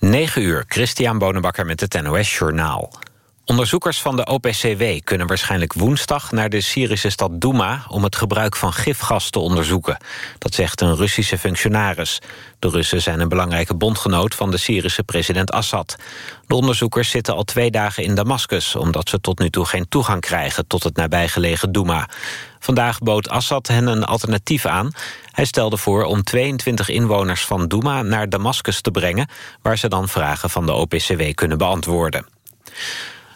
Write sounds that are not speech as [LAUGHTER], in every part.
9 uur, Christian Bonenbakker met het NOS Journaal. Onderzoekers van de OPCW kunnen waarschijnlijk woensdag naar de Syrische stad Douma om het gebruik van gifgas te onderzoeken. Dat zegt een Russische functionaris. De Russen zijn een belangrijke bondgenoot van de Syrische president Assad. De onderzoekers zitten al twee dagen in Damascus omdat ze tot nu toe geen toegang krijgen tot het nabijgelegen Douma. Vandaag bood Assad hen een alternatief aan. Hij stelde voor om 22 inwoners van Douma naar Damascus te brengen... waar ze dan vragen van de OPCW kunnen beantwoorden.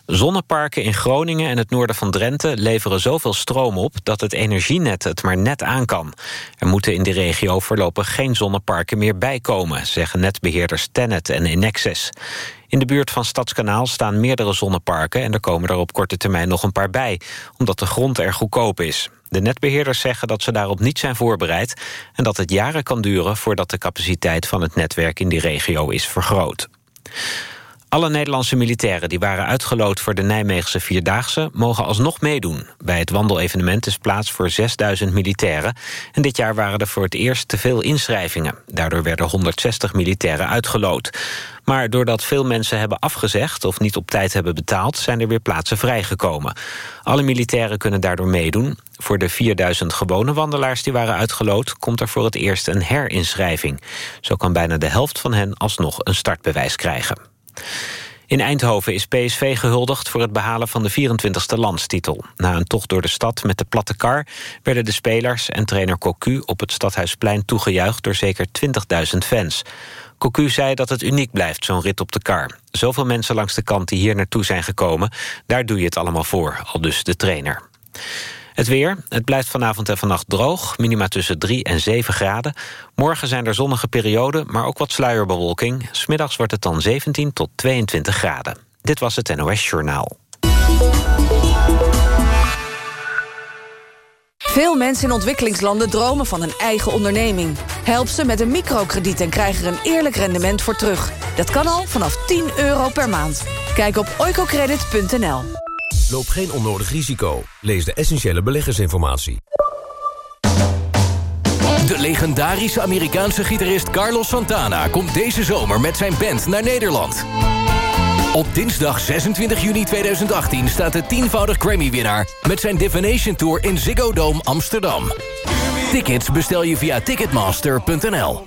Zonneparken in Groningen en het noorden van Drenthe leveren zoveel stroom op dat het energienet het maar net aan kan. Er moeten in de regio voorlopig geen zonneparken meer bijkomen, zeggen netbeheerders Tennet en Enexis. In de buurt van Stadskanaal staan meerdere zonneparken en er komen er op korte termijn nog een paar bij, omdat de grond er goedkoop is. De netbeheerders zeggen dat ze daarop niet zijn voorbereid en dat het jaren kan duren voordat de capaciteit van het netwerk in die regio is vergroot. Alle Nederlandse militairen die waren uitgeloot voor de Nijmeegse Vierdaagse... mogen alsnog meedoen. Bij het wandelevenement is plaats voor 6000 militairen. En dit jaar waren er voor het eerst te veel inschrijvingen. Daardoor werden 160 militairen uitgeloot. Maar doordat veel mensen hebben afgezegd of niet op tijd hebben betaald... zijn er weer plaatsen vrijgekomen. Alle militairen kunnen daardoor meedoen. Voor de 4000 gewone wandelaars die waren uitgeloot... komt er voor het eerst een herinschrijving. Zo kan bijna de helft van hen alsnog een startbewijs krijgen. In Eindhoven is PSV gehuldigd voor het behalen van de 24e landstitel. Na een tocht door de stad met de platte kar... werden de spelers en trainer Cocu op het Stadhuisplein toegejuicht... door zeker 20.000 fans. Cocu zei dat het uniek blijft, zo'n rit op de kar. Zoveel mensen langs de kant die hier naartoe zijn gekomen... daar doe je het allemaal voor, al dus de trainer. Het weer. Het blijft vanavond en vannacht droog. Minima tussen 3 en 7 graden. Morgen zijn er zonnige perioden, maar ook wat sluierbewolking. Smiddags wordt het dan 17 tot 22 graden. Dit was het NOS Journaal. Veel mensen in ontwikkelingslanden dromen van een eigen onderneming. Help ze met een microkrediet en krijg er een eerlijk rendement voor terug. Dat kan al vanaf 10 euro per maand. Kijk op oicocredit.nl. Loop geen onnodig risico. Lees de essentiële beleggersinformatie. De legendarische Amerikaanse gitarist Carlos Santana... komt deze zomer met zijn band naar Nederland. Op dinsdag 26 juni 2018 staat de tienvoudig Grammy-winnaar... met zijn Divination Tour in Ziggo Dome Amsterdam. Tickets bestel je via ticketmaster.nl.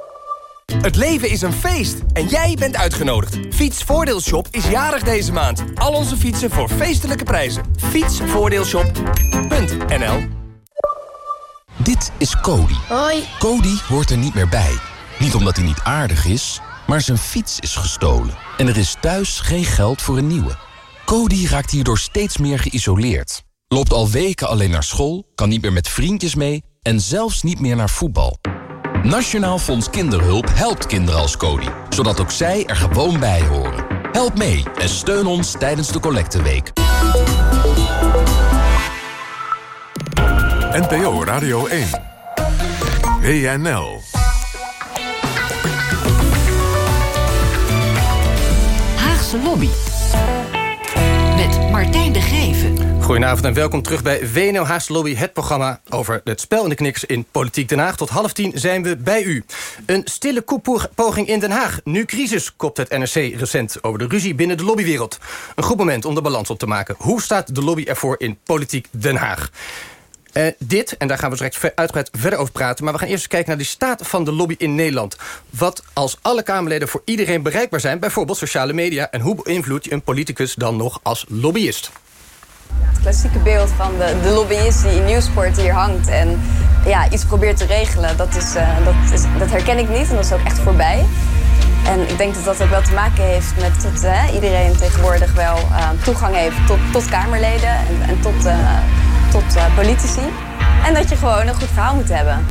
Het leven is een feest en jij bent uitgenodigd. Fietsvoordeelshop is jarig deze maand. Al onze fietsen voor feestelijke prijzen. Fietsvoordeelshop.nl Dit is Cody. Hoi. Cody hoort er niet meer bij. Niet omdat hij niet aardig is, maar zijn fiets is gestolen. En er is thuis geen geld voor een nieuwe. Cody raakt hierdoor steeds meer geïsoleerd. Loopt al weken alleen naar school, kan niet meer met vriendjes mee... en zelfs niet meer naar voetbal. Nationaal Fonds Kinderhulp helpt kinderen als Cody, zodat ook zij er gewoon bij horen. Help mee en steun ons tijdens de collecteweek. NPO Radio 1. WNL. Haagse Lobby. Martijn de Geven. Goedenavond en welkom terug bij WNL Haagse Lobby, het programma over het spel en de kniks in Politiek Den Haag. Tot half tien zijn we bij u. Een stille koepoging in Den Haag. Nu crisis, kopt het NRC recent over de ruzie binnen de lobbywereld. Een goed moment om de balans op te maken. Hoe staat de lobby ervoor in Politiek Den Haag? Uh, dit, en daar gaan we straks uitgebreid verder over praten... maar we gaan eerst eens kijken naar de staat van de lobby in Nederland. Wat als alle Kamerleden voor iedereen bereikbaar zijn... bijvoorbeeld sociale media... en hoe beïnvloedt je een politicus dan nog als lobbyist? Het klassieke beeld van de, de lobbyist die in Nieuwsport hier hangt... en ja, iets probeert te regelen, dat, is, uh, dat, is, dat herken ik niet en dat is ook echt voorbij. En ik denk dat dat ook wel te maken heeft met dat uh, iedereen tegenwoordig wel toegang heeft tot, tot Kamerleden... en, en tot tot uh, politici. En dat je gewoon een goed verhaal moet hebben.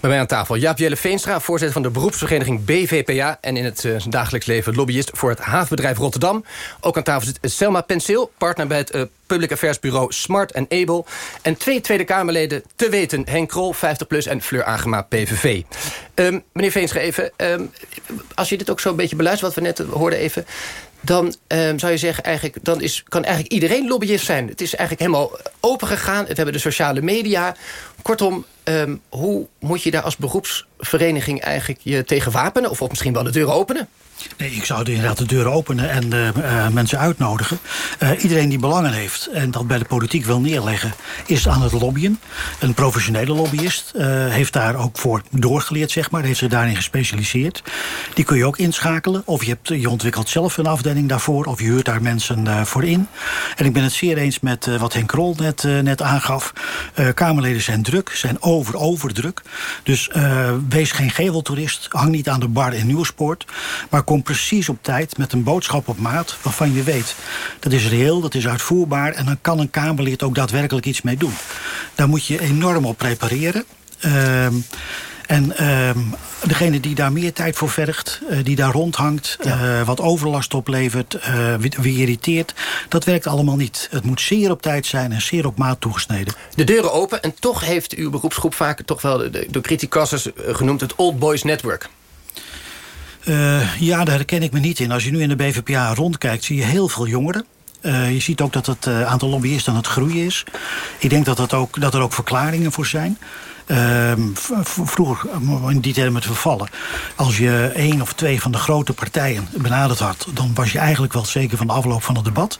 Bij mij aan tafel Jaap Jelle Veenstra, voorzitter van de beroepsvereniging BVPA... en in het uh, dagelijks leven lobbyist voor het havenbedrijf Rotterdam. Ook aan tafel zit Selma Penseel, partner bij het uh, Public Affairs Bureau Smart en Able. En twee Tweede Kamerleden te weten. Henk Krol, 50PLUS en Fleur Agema, PVV. Um, meneer Veenstra, even, um, als je dit ook zo een beetje beluistert... wat we net hoorden even dan um, zou je zeggen, eigenlijk, dan is, kan eigenlijk iedereen lobbyist zijn. Het is eigenlijk helemaal open gegaan. We hebben de sociale media. Kortom, um, hoe moet je daar als beroepsvereniging eigenlijk je tegen wapenen? Of, of misschien wel de deur openen? Nee, ik zou inderdaad de deuren openen en uh, uh, mensen uitnodigen. Uh, iedereen die belangen heeft en dat bij de politiek wil neerleggen... is aan het lobbyen. Een professionele lobbyist heeft daar ook voor doorgeleerd, zeg maar. Heeft zich daarin gespecialiseerd. Die kun je ook inschakelen. Of je, hebt, je ontwikkelt zelf een afdeling daarvoor... of je huurt daar mensen voor in. En ik ben het zeer eens met wat Henk Krol net, net aangaf. Kamerleden zijn druk, zijn over, overdruk. Dus wees geen geveltoerist. Hang niet aan de bar in Nieuwspoort. Maar kom precies op tijd met een boodschap op maat... waarvan je weet, dat is reëel, dat is uitvoerbaar... en dan kan een Kamerlid ook daadwerkelijk iets mee doen. Daar moet je enorm op prepareren. Uh, en uh, degene die daar meer tijd voor vergt, uh, die daar rondhangt... Ja. Uh, wat overlast oplevert, uh, wie, wie, irriteert... dat werkt allemaal niet. Het moet zeer op tijd zijn en zeer op maat toegesneden. De deuren open en toch heeft uw beroepsgroep vaak... toch wel de, de criticasters genoemd het Old Boys Network. Uh, ja, daar herken ik me niet in. Als je nu in de BVPA rondkijkt, zie je heel veel jongeren. Uh, je ziet ook dat het uh, aantal lobbyisten aan het groeien is. Ik denk dat, dat, ook, dat er ook verklaringen voor zijn. Uh, vroeger, in die termen te vervallen... als je één of twee van de grote partijen benaderd had... dan was je eigenlijk wel zeker van de afloop van het debat.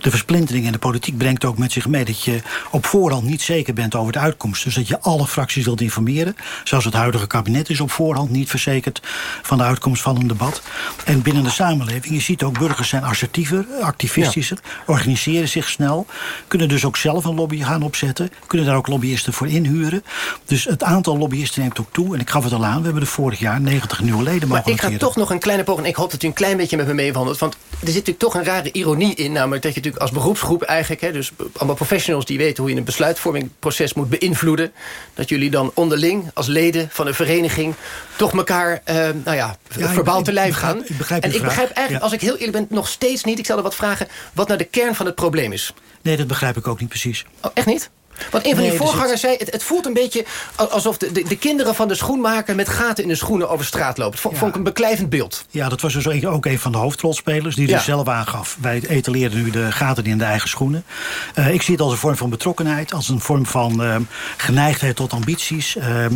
De versplintering in de politiek brengt ook met zich mee... dat je op voorhand niet zeker bent over de uitkomst. Dus dat je alle fracties wilt informeren. Zoals het huidige kabinet is op voorhand niet verzekerd... van de uitkomst van een debat. En binnen de samenleving, je ziet ook burgers zijn assertiever... activistischer, ja. organiseren zich snel... kunnen dus ook zelf een lobby gaan opzetten... kunnen daar ook lobbyisten voor inhuren... Dus het aantal lobbyisten neemt ook toe. En ik gaf het al aan, we hebben er vorig jaar 90 nieuwe leden mogen Maar ik ga toch nog een kleine poging. Ik hoop dat u een klein beetje met me meewandelt. Want er zit natuurlijk toch een rare ironie in. Namelijk dat je natuurlijk als beroepsgroep eigenlijk... Hè, dus allemaal professionals die weten hoe je een besluitvormingproces moet beïnvloeden. Dat jullie dan onderling als leden van een vereniging... toch elkaar, uh, nou ja, ja verbaal te lijf gaan. Ik begrijp en ik vraag. begrijp eigenlijk, ja. als ik heel eerlijk ben, nog steeds niet... ik zal er wat vragen, wat nou de kern van het probleem is. Nee, dat begrijp ik ook niet precies. Oh, echt niet? Want een van nee, die voorgangers zei, het, het, voelt een beetje alsof de, de, de, kinderen van de schoenmaker... met gaten in de schoenen over straat lopen. Dat vond, ja. vond ik een beklijvend beeld. Ja, dat was dus ook een van de hoofdrolspelers... die ja. dus zelf aangaf. Wij etaleerden nu de gaten in de eigen schoenen. Uh, ik zie het als een vorm van betrokkenheid. Als een vorm van uh, geneigdheid tot ambities. Uh,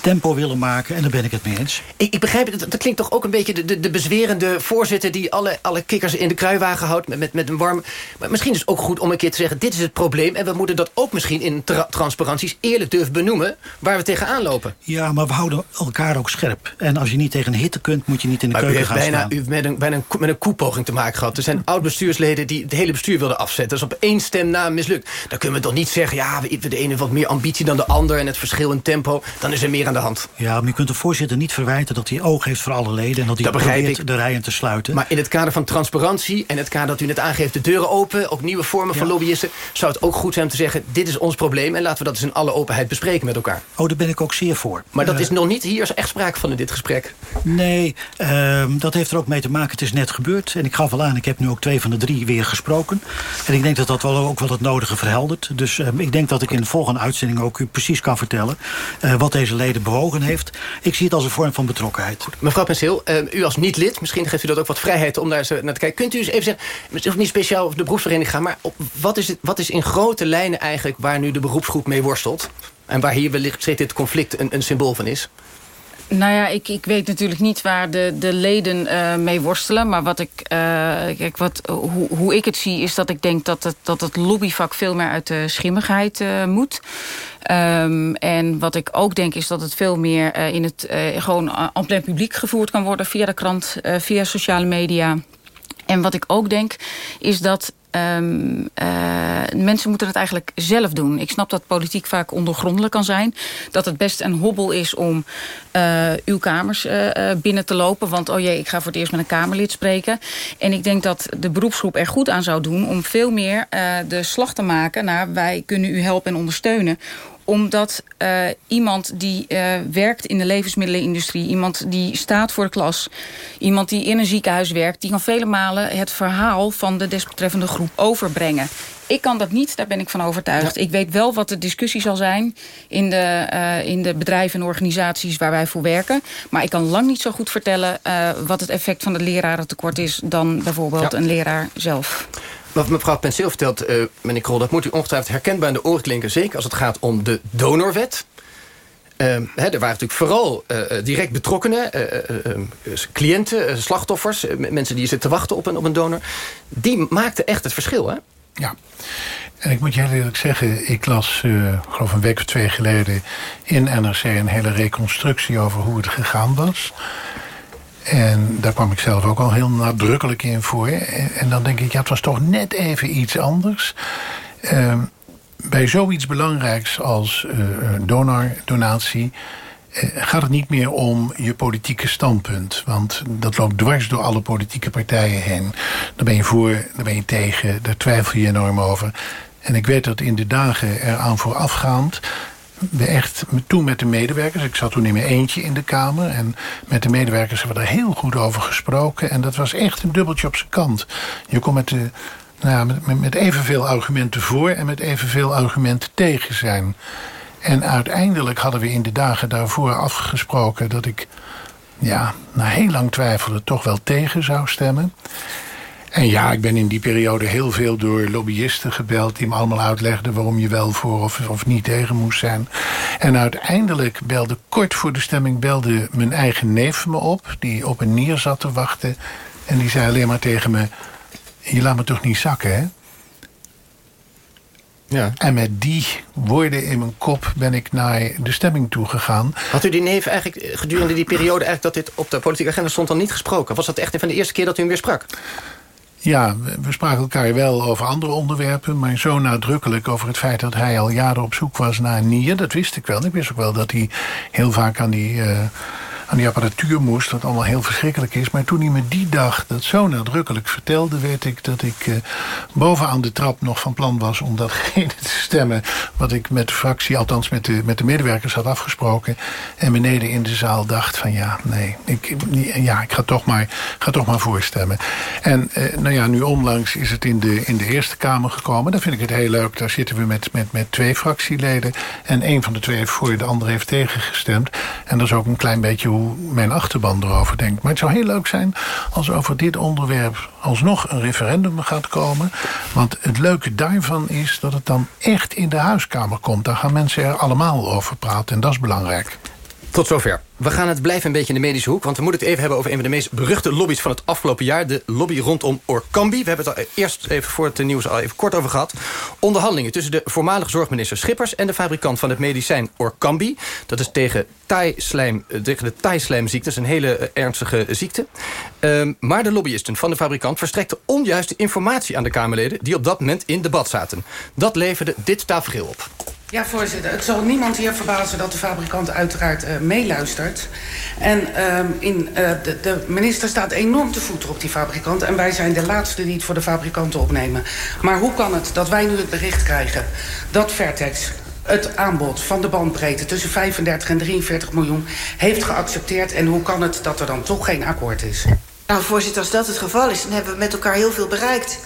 tempo willen maken. En daar ben ik het mee eens. Ik, ik begrijp het. Dat klinkt toch ook een beetje de, de, de bezwerende voorzitter... die alle, alle kikkers in de kruiwagen houdt met, met, met een warm... Maar misschien is het ook goed om een keer te zeggen... dit is het probleem en we moeten dat ook misschien in tra transparanties eerlijk durven benoemen... waar we tegenaan lopen. Ja, maar we houden elkaar ook scherp. En als je niet tegen hitte kunt, moet je niet in de maar keuken gaan bijna, staan. U heeft met een, bijna een, met een koepoging te maken gehad. Er zijn oud-bestuursleden die het hele bestuur wilden afzetten. Dat is op één stem na mislukt. Dan kunnen we toch niet zeggen... ja, de ene wat meer ambitie dan de ander... en het verschil in tempo, dan is er meer aan de hand. Ja, maar je kunt de voorzitter niet verwijten... dat hij oog heeft voor alle leden... en dat hij dat probeert ik. de rijen te sluiten. Maar in het kader van transparantie... en het kader dat u net aangeeft, de deuren open... ook nieuwe vormen ja. van lobbyisten... zou het ook goed zijn om te zeggen... dit is ons probleem en laten we dat eens in alle openheid bespreken met elkaar. Oh, daar ben ik ook zeer voor. Maar dat uh, is nog niet hier echt sprake van in dit gesprek. Nee, uh, dat heeft er ook mee te maken. Het is net gebeurd. En ik gaf al aan, ik heb nu ook twee van de drie weer gesproken. En ik denk dat dat wel ook wel het nodige verheldert. Dus uh, ik denk dat ik in de volgende uitzending ook u precies kan vertellen... eh, wat deze leden bewogen heeft. Ik zie het als een vorm van betrokkenheid. Goed. Mevrouw Penseel, eh, u als niet-lid, misschien geeft u dat ook wat vrijheid om daar eens naar te kijken. Kunt u eens even zeggen, het hoeft niet speciaal de beroepsvereniging gaan... maar op, wat, is het, wat is in grote lijnen eigenlijk waar nu de beroepsgroep mee worstelt? En waar hier wellicht dit conflict een, een symbool van is? Nou ja, ik, ik weet natuurlijk niet waar de, de leden uh, mee worstelen. Maar wat ik, uh, kijk, wat, hoe, hoe ik het zie is dat ik denk dat het, dat het lobbyvak veel meer uit de schimmigheid moet. Um, en wat ik ook denk is dat het veel meer in het gewoon en plein publiek gevoerd kan worden. Via de krant, via sociale media. En wat ik ook denk is dat Um, uh, mensen moeten het eigenlijk zelf doen. Ik snap dat politiek vaak ondergrondelijk kan zijn. Dat het best een hobbel is om uh, uw kamers uh, binnen te lopen. Want oh jee, ik ga voor het eerst met een Kamerlid spreken. En ik denk dat de beroepsgroep er goed aan zou doen... om veel meer de slag te maken naar wij kunnen u helpen en ondersteunen omdat uh, iemand die uh, werkt in de levensmiddelenindustrie... iemand die staat voor de klas, iemand die in een ziekenhuis werkt... die kan vele malen het verhaal van de desbetreffende groep overbrengen. Ik kan dat niet, daar ben ik van overtuigd. Ik weet wel wat de discussie zal zijn in de, uh, in de bedrijven en organisaties waar wij voor werken. Maar ik kan lang niet zo goed vertellen uh, wat het effect van het lerarentekort is... dan bijvoorbeeld ja. een leraar zelf. Wat mevrouw Penseel vertelt, uh, meneer Krol... dat moet u ongetwijfeld herkenbaar in de oren klinken... zeker als het gaat om de donorwet... Uh, he, er waren natuurlijk vooral uh, direct betrokkenen, uh, cliënten, slachtoffers... mensen die zitten te wachten op een, op een donor. Die maakten echt het verschil, hè? Ja, en ik moet je heel eerlijk zeggen... ik las, geloof een week of twee geleden... in NRC een hele reconstructie over hoe het gegaan was. En daar kwam ik zelf ook al heel nadrukkelijk in voor. En, dan denk ik, ja, het was toch net even iets anders. Uh, bij zoiets belangrijks als uh, donor, donatie gaat het niet meer om je politieke standpunt. Want dat loopt dwars door alle politieke partijen heen. Daar ben je voor, daar ben je tegen, daar twijfel je enorm over. En ik weet dat in de dagen eraan voorafgaand echt toen met de medewerkers... ik zat toen in mijn eentje in de Kamer... en met de medewerkers hebben we daar heel goed over gesproken. En dat was echt een dubbeltje op zijn kant. Je kon met, nou, met, met evenveel argumenten voor... en met evenveel argumenten tegen zijn. En uiteindelijk hadden we in de dagen daarvoor afgesproken... dat ik ja, na heel lang twijfelen toch wel tegen zou stemmen. En ja, ik ben in die periode heel veel door lobbyisten gebeld... die me allemaal uitlegden waarom je wel voor of, of niet tegen moest zijn. En uiteindelijk belde, kort voor de stemming... belde mijn eigen neef me op, die op een nier zat te wachten. En die zei alleen maar tegen me... je laat me toch niet zakken, hè? Ja. En met die woorden in mijn kop ben ik naar de stemming toegegaan. Had u die neef eigenlijk gedurende die periode... eigenlijk dat dit op de politieke agenda stond dan niet gesproken? Was dat echt een van de eerste keer dat u hem weer sprak? Ja, we spraken elkaar wel over andere onderwerpen... maar zo nadrukkelijk over het feit dat hij al jaren op zoek was naar een nier. Dat wist ik wel. Ik wist ook wel dat hij heel vaak aan die... Uh, aan die apparatuur moest, wat allemaal heel verschrikkelijk is. Maar toen hij me die dag dat zo nadrukkelijk vertelde... weet ik dat ik uh, bovenaan de trap nog van plan was... om datgene te stemmen wat ik met de fractie... althans met de, met de medewerkers had afgesproken. En beneden in de zaal dacht van ja, nee, ik, ja, ik ga, toch maar, ga toch maar voorstemmen. En uh, nou ja, nu onlangs is het in de, in de Eerste Kamer gekomen. Dan vind ik het heel leuk. Daar zitten we met, met, met twee fractieleden. En een van de twee heeft voor, de andere heeft tegengestemd. En dat is ook een klein beetje hoe mijn achterban erover denkt. Maar het zou heel leuk zijn als over dit onderwerp alsnog een referendum gaat komen. Want het leuke daarvan is dat het dan echt in de huiskamer komt. Daar gaan mensen er allemaal over praten en dat is belangrijk. Tot zover. We gaan het blijven een beetje in de medische hoek... want we moeten het even hebben over een van de meest beruchte lobby's van het afgelopen jaar. De lobby rondom Orkambi. We hebben het eerst even voor het nieuws al even kort over gehad. Onderhandelingen tussen de voormalige zorgminister Schippers... en de fabrikant van het medicijn Orkambi. Dat is tegen, taaislijm, eh, tegen de taaislijmziekte. Dat is een hele uh, ernstige ziekte. Um, maar de lobbyisten van de fabrikant verstrekten onjuiste informatie aan de Kamerleden... die op dat moment in debat zaten. Dat leverde dit tafereel op. Ja, voorzitter. Het zal niemand hier verbazen dat de fabrikant uiteraard uh, meeluistert. En uh, in, uh, de, de, minister staat enorm te voeten op die fabrikant... en wij zijn de laatste die het voor de fabrikanten opnemen. Maar hoe kan het dat wij nu het bericht krijgen dat Vertex het aanbod van de bandbreedte tussen 35 en 43 miljoen heeft geaccepteerd... en hoe kan het dat er dan toch geen akkoord is? Nou, voorzitter, als dat het geval is, dan hebben we met elkaar heel veel bereikt.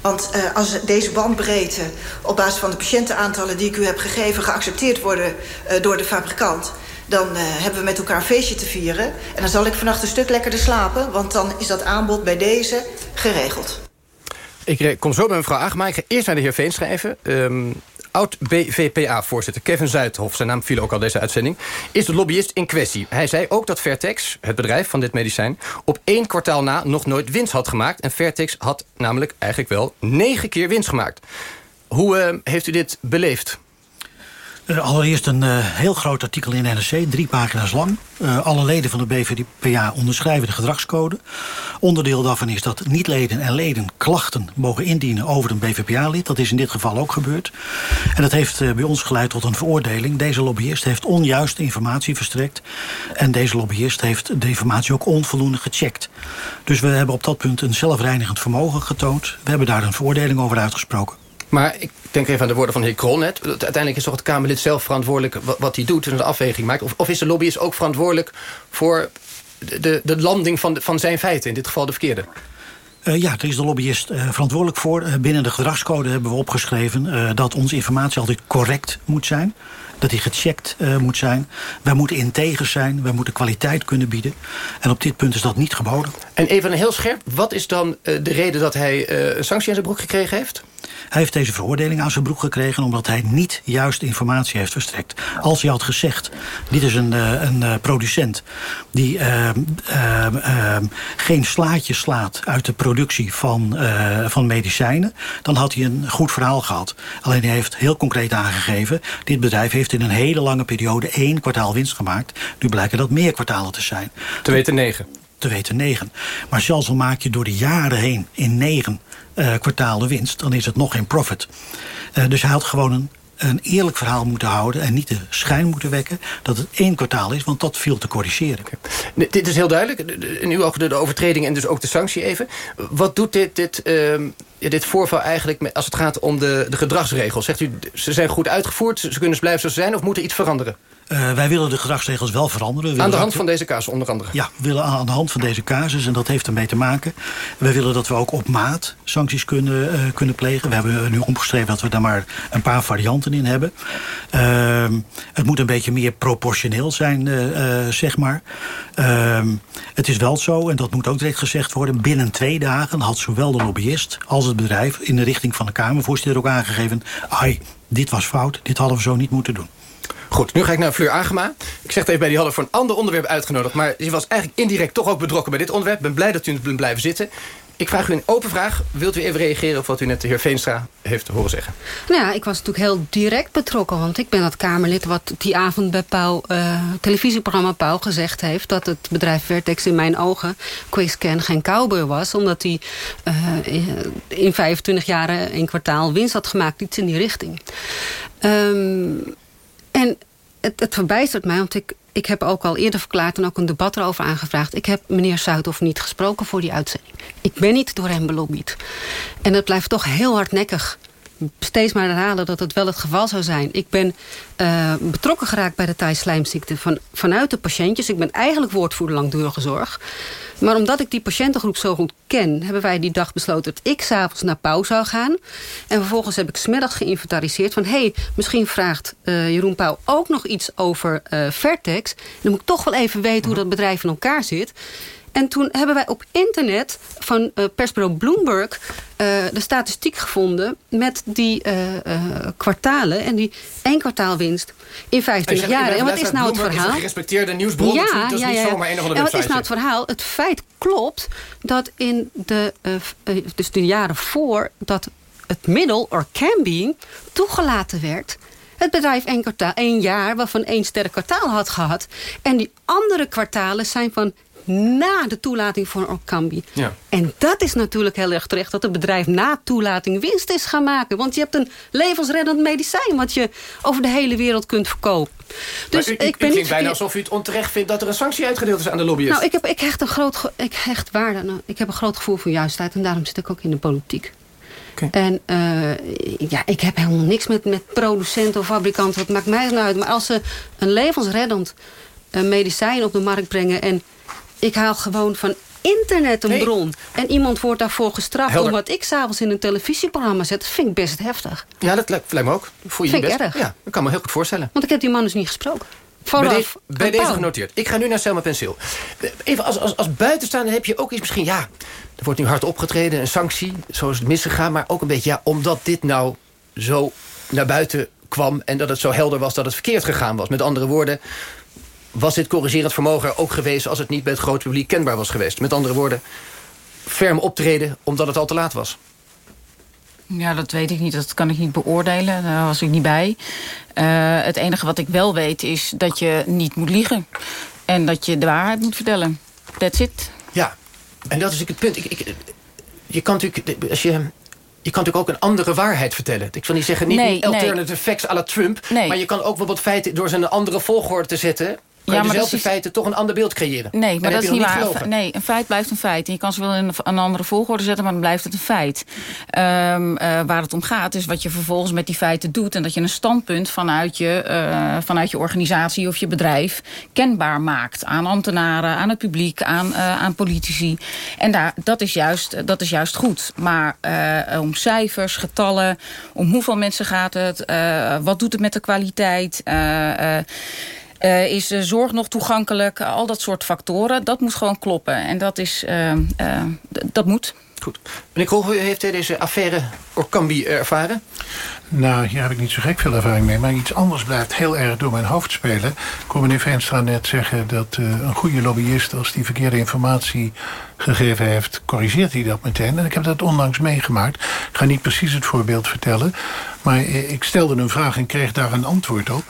Want uh, als deze bandbreedte op basis van de patiëntenaantallen die ik u heb gegeven... geaccepteerd worden uh, door de fabrikant... dan uh, hebben we met elkaar een feestje te vieren. En dan zal ik vannacht een stuk lekkerder slapen... want dan is dat aanbod bij deze geregeld. Ik kom zo bij mevrouw. Ik ga eerst naar de heer Veen schrijven. Um, Oud-BVPA-voorzitter Kevin Zuidhof, zijn naam viel ook al deze uitzending... is de lobbyist in kwestie. Hij zei ook dat Vertex, het bedrijf van dit medicijn... op één kwartaal na nog nooit winst had gemaakt. En Vertex had namelijk eigenlijk wel negen keer winst gemaakt. Hoe uh, heeft u dit beleefd? Uh, allereerst een uh, heel groot artikel in NRC, drie pagina's lang. Uh, alle leden van de BVPA onderschrijven de gedragscode. Onderdeel daarvan is dat niet-leden en leden klachten mogen indienen over een BVPA-lid. Dat is in dit geval ook gebeurd. En dat heeft bij ons geleid tot een veroordeling. Deze lobbyist heeft onjuiste informatie verstrekt. En deze lobbyist heeft de informatie ook onvoldoende gecheckt. Dus we hebben op dat punt een zelfreinigend vermogen getoond. We hebben daar een veroordeling over uitgesproken. Maar ik denk even aan de woorden van de heer Krol net. Uiteindelijk is toch het Kamerlid zelf verantwoordelijk wat hij doet... en de afweging maakt. Of, of is de lobbyist ook verantwoordelijk voor de, de landing van, de, van zijn feiten... in dit geval de verkeerde? Uh, ja, daar is de lobbyist uh, verantwoordelijk voor. Uh, binnen de gedragscode hebben we opgeschreven... dat onze informatie altijd correct moet zijn dat die gecheckt moet zijn. Wij moeten integer zijn, wij moeten kwaliteit kunnen bieden. En op dit punt is dat niet geboden. En even heel scherp, wat is dan de reden dat hij een sanctie aan zijn broek gekregen heeft? Hij heeft deze veroordeling aan zijn broek gekregen... omdat hij niet juist informatie heeft verstrekt. Als hij had gezegd, dit is een, een producent... die uh, uh, geen slaatjes slaat uit de productie van, van medicijnen... dan had hij een goed verhaal gehad. Alleen hij heeft heel concreet aangegeven... dit bedrijf heeft in een hele lange periode één kwartaal winst gemaakt. Nu blijken dat meer kwartalen te zijn. Te weten negen. Te weten negen. Maar zelfs al maak je door de jaren heen in negen uh, kwartalen winst... dan is het nog geen profit. Uh, dus hij had gewoon een, eerlijk verhaal moeten houden... en niet de schijn moeten wekken dat het één kwartaal is... want dat viel te corrigeren. Dit is heel duidelijk. Uw ogen de overtreding en dus ook de sanctie even. Wat doet dit, dit, uh, dit voorval eigenlijk als het gaat om de, de gedragsregels? Zegt u, ze zijn goed uitgevoerd, ze kunnen dus blijven zoals ze zijn... of moet er iets veranderen? Uh, wij willen de gedragsregels wel veranderen. Aan de hand van deze casus onder andere? Ja, we willen aan de hand van deze casus. En dat heeft ermee te maken. We willen dat we ook op maat sancties kunnen, uh, kunnen plegen. We hebben nu omgeschreven dat we daar maar een paar varianten in hebben. Uh, het moet een beetje meer proportioneel zijn, uh, zeg maar. Ehm, het is wel zo, en dat moet ook direct gezegd worden... binnen twee dagen had zowel de lobbyist als het bedrijf... in de richting van de Kamervoorzitter ook aangegeven... ai, dit was fout, dit hadden we zo niet moeten doen. Goed, nu ga ik naar Fleur Agema. Ik zeg het even bij die hadden voor een ander onderwerp uitgenodigd... maar je was eigenlijk indirect toch ook betrokken bij dit onderwerp. Ik ben blij dat u bent blijven zitten. Ik vraag u een open vraag. Wilt u even reageren op wat u net de heer Veenstra heeft horen zeggen? Nou ja, ik was natuurlijk heel direct betrokken. Want ik ben dat Kamerlid wat die avond bij Pauw, uh, televisieprogramma Pauw gezegd heeft... dat het bedrijf Vertex in mijn ogen, Quizcan, geen cowboy was. Omdat hij uh, in 25 jaar een kwartaal winst had gemaakt. Iets in die richting. Um, en het, het verbijstert mij, want ik, ik heb ook al eerder verklaard... en ook een debat erover aangevraagd. Ik heb meneer Zuidhoff niet gesproken voor die uitzending. Ik ben niet door hem belobbyd. En het blijft toch heel hardnekkig steeds maar herhalen dat het wel het geval zou zijn. Ik ben uh, betrokken geraakt bij de Thai-slijmziekte van, vanuit de patiëntjes. Ik ben eigenlijk woordvoerder langdurige zorg. Maar omdat ik die patiëntengroep zo goed ken... hebben wij die dag besloten dat ik s'avonds naar Pauw zou gaan. En vervolgens heb ik smiddags geïnventariseerd van... hé, hey, misschien vraagt uh, Jeroen Pauw ook nog iets over uh, Vertex. Dan moet ik toch wel even weten hoe dat bedrijf in elkaar zit. En toen hebben wij op internet van uh, persbureau Bloomberg... Uh, de statistiek gevonden met die uh, kwartalen... en die één kwartaalwinst in 25 jaar. En wat is nou het verhaal? Is een gerespecteerde nieuwsbron, ja, dus ja, ja. niet zomaar een of En wat is nou het verhaal? Het feit klopt dat in de, dus de jaren voor... dat het middel, or can toegelaten werd het bedrijf één, kwartaal, één jaar, waarvan één sterk kwartaal had gehad. En die andere kwartalen zijn van na de toelating voor Orkambi. Ja. En dat is natuurlijk heel erg terecht... dat het bedrijf na toelating winst is gaan maken. Want je hebt een levensreddend medicijn... wat je over de hele wereld kunt verkopen. Dus u, ik ben niet bijna alsof u het onterecht vindt... dat er een sanctie uitgedeeld is aan de lobbyist. Nou, ik heb ik hecht een groot, ik hecht waarde. Nou, ik heb een groot gevoel voor juistheid... en daarom zit ik ook in de politiek. Okay. En uh, ja, ik heb helemaal niks met, met producenten of fabrikanten. Dat maakt mij nou uit. Maar als ze een levensreddend uh, medicijn op de markt brengen... en ik haal gewoon van internet een nee. bron. En iemand wordt daarvoor gestraft Helder. om wat ik s'avonds in een televisieprogramma zet. Dat vind ik best heftig. Ja, dat lijkt, lijkt me ook. Voel je vind je ik best? erg. Ja, dat kan me heel goed voorstellen. Want ik heb die man dus niet gesproken. Vooraf bij, de, bij deze genoteerd. Ik ga nu naar Selma Penseel. Even als, als, als buitenstaander heb je ook iets misschien... ja, er wordt nu hard opgetreden, een sanctie, zo is het misgegaan... maar ook een beetje, ja, omdat dit nou zo naar buiten kwam... en dat het zo helder was dat het verkeerd gegaan was. Met andere woorden, was dit corrigerend vermogen er ook geweest... als het niet bij het grote publiek kenbaar was geweest? Met andere woorden, ferm optreden omdat het al te laat was. Ja, dat weet ik niet. Dat kan ik niet beoordelen. Daar was ik niet bij. Uh, het enige wat ik wel weet is dat je niet moet liegen. En dat je de waarheid moet vertellen. That's it. Ja, en dat is het punt. Ik, ik, je kan natuurlijk... Als je, je kan natuurlijk ook een andere waarheid vertellen. Ik wil niet zeggen, niet nee, alternative nee. facts à la Trump... Nee. maar je kan ook bijvoorbeeld feiten door ze een andere volgorde te zetten Ja, je maar dezelfde is- feiten toch een ander beeld creëren. Nee, maar dat is niet waar. gelogen. Nee, een feit blijft een feit. En je kan ze wel in een, andere volgorde zetten, maar dan blijft het een feit. Ehm, eh, waar het om gaat is wat je vervolgens met die feiten doet. En dat je een standpunt vanuit je, eh, vanuit je organisatie of je bedrijf kenbaar maakt. Aan ambtenaren, aan het publiek, aan, eh, aan politici. En daar, dat, is juist, dat is juist goed. Maar om cijfers, getallen, om hoeveel mensen gaat het? wat doet het met de kwaliteit? Eh, eh, eh, is de zorg nog toegankelijk? Al dat soort factoren, dat moet gewoon kloppen. En dat, is, eh, eh, dat moet. Goed. Meneer Krol, u heeft deze affaire Orkambi ervaren? Nou, hier heb ik niet zo gek veel ervaring mee. Maar iets anders blijft heel erg door mijn hoofd spelen. Ik hoorde meneer Veenstra net zeggen dat eh, een goede lobbyist... als die verkeerde informatie gegeven heeft, corrigeert hij dat meteen. En ik heb dat onlangs meegemaakt. Ik ga niet precies het voorbeeld vertellen. Maar eh, ik stelde een vraag en kreeg daar een antwoord op.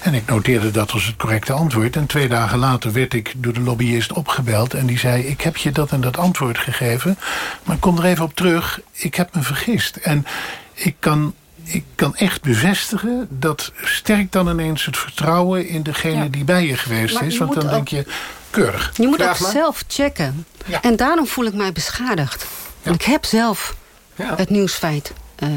En ik noteerde dat als het correcte antwoord. En twee dagen later werd ik door de lobbyist opgebeld. En die zei, ik heb je dat en dat antwoord gegeven. Maar ik kom er even op terug. Ik heb me vergist. En ik kan, ik kan echt bevestigen... dat sterkt dan ineens het vertrouwen in degene die bij je geweest Maar is. je Want dan ook- denk je, keurig. Je moet ook zelf checken. En daarom voel ik mij beschadigd. Want ik heb zelf het nieuwsfeit eh,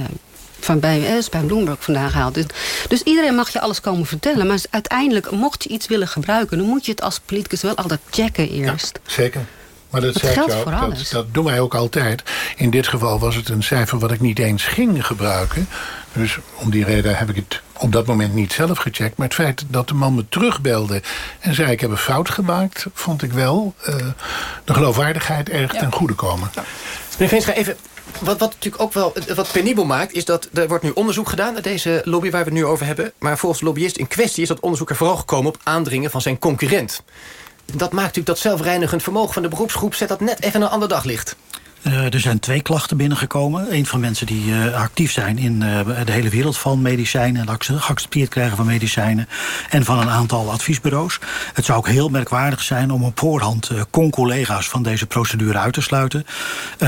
van bij, bij Bloomberg vandaan gehaald. Dus, dus iedereen mag je alles komen vertellen. Maar uiteindelijk, mocht je iets willen gebruiken... dan moet je het als politicus wel altijd checken eerst. Zeker. Maar dat, Dat zei ik geldt voor Dat, alles. dat doen wij ook altijd. In dit geval was het een cijfer wat ik niet eens ging gebruiken. Dus om die reden heb ik het op dat moment niet zelf gecheckt. Maar het feit dat de man me terugbelde en zei ik heb een fout gemaakt... vond ik wel eh, de geloofwaardigheid erg ten goede komen. Meneer Veenstra, even... Wat, wat natuurlijk ook wel wat penibel maakt... is dat er wordt nu onderzoek gedaan naar deze lobby waar we het nu over hebben. Maar volgens de lobbyist in kwestie is dat onderzoek er vooral gekomen... op aandringen van zijn concurrent. Dat maakt natuurlijk dat zelfreinigend vermogen van de beroepsgroep... zet dat net even een ander daglicht. Eh, er zijn twee klachten binnengekomen. Eén van mensen die eh, actief zijn in eh, de hele wereld van medicijnen... en ac- geaccepteerd krijgen van medicijnen... en van een aantal adviesbureaus. Het zou ook heel merkwaardig zijn om op voorhand... con-collega's van deze procedure uit te sluiten.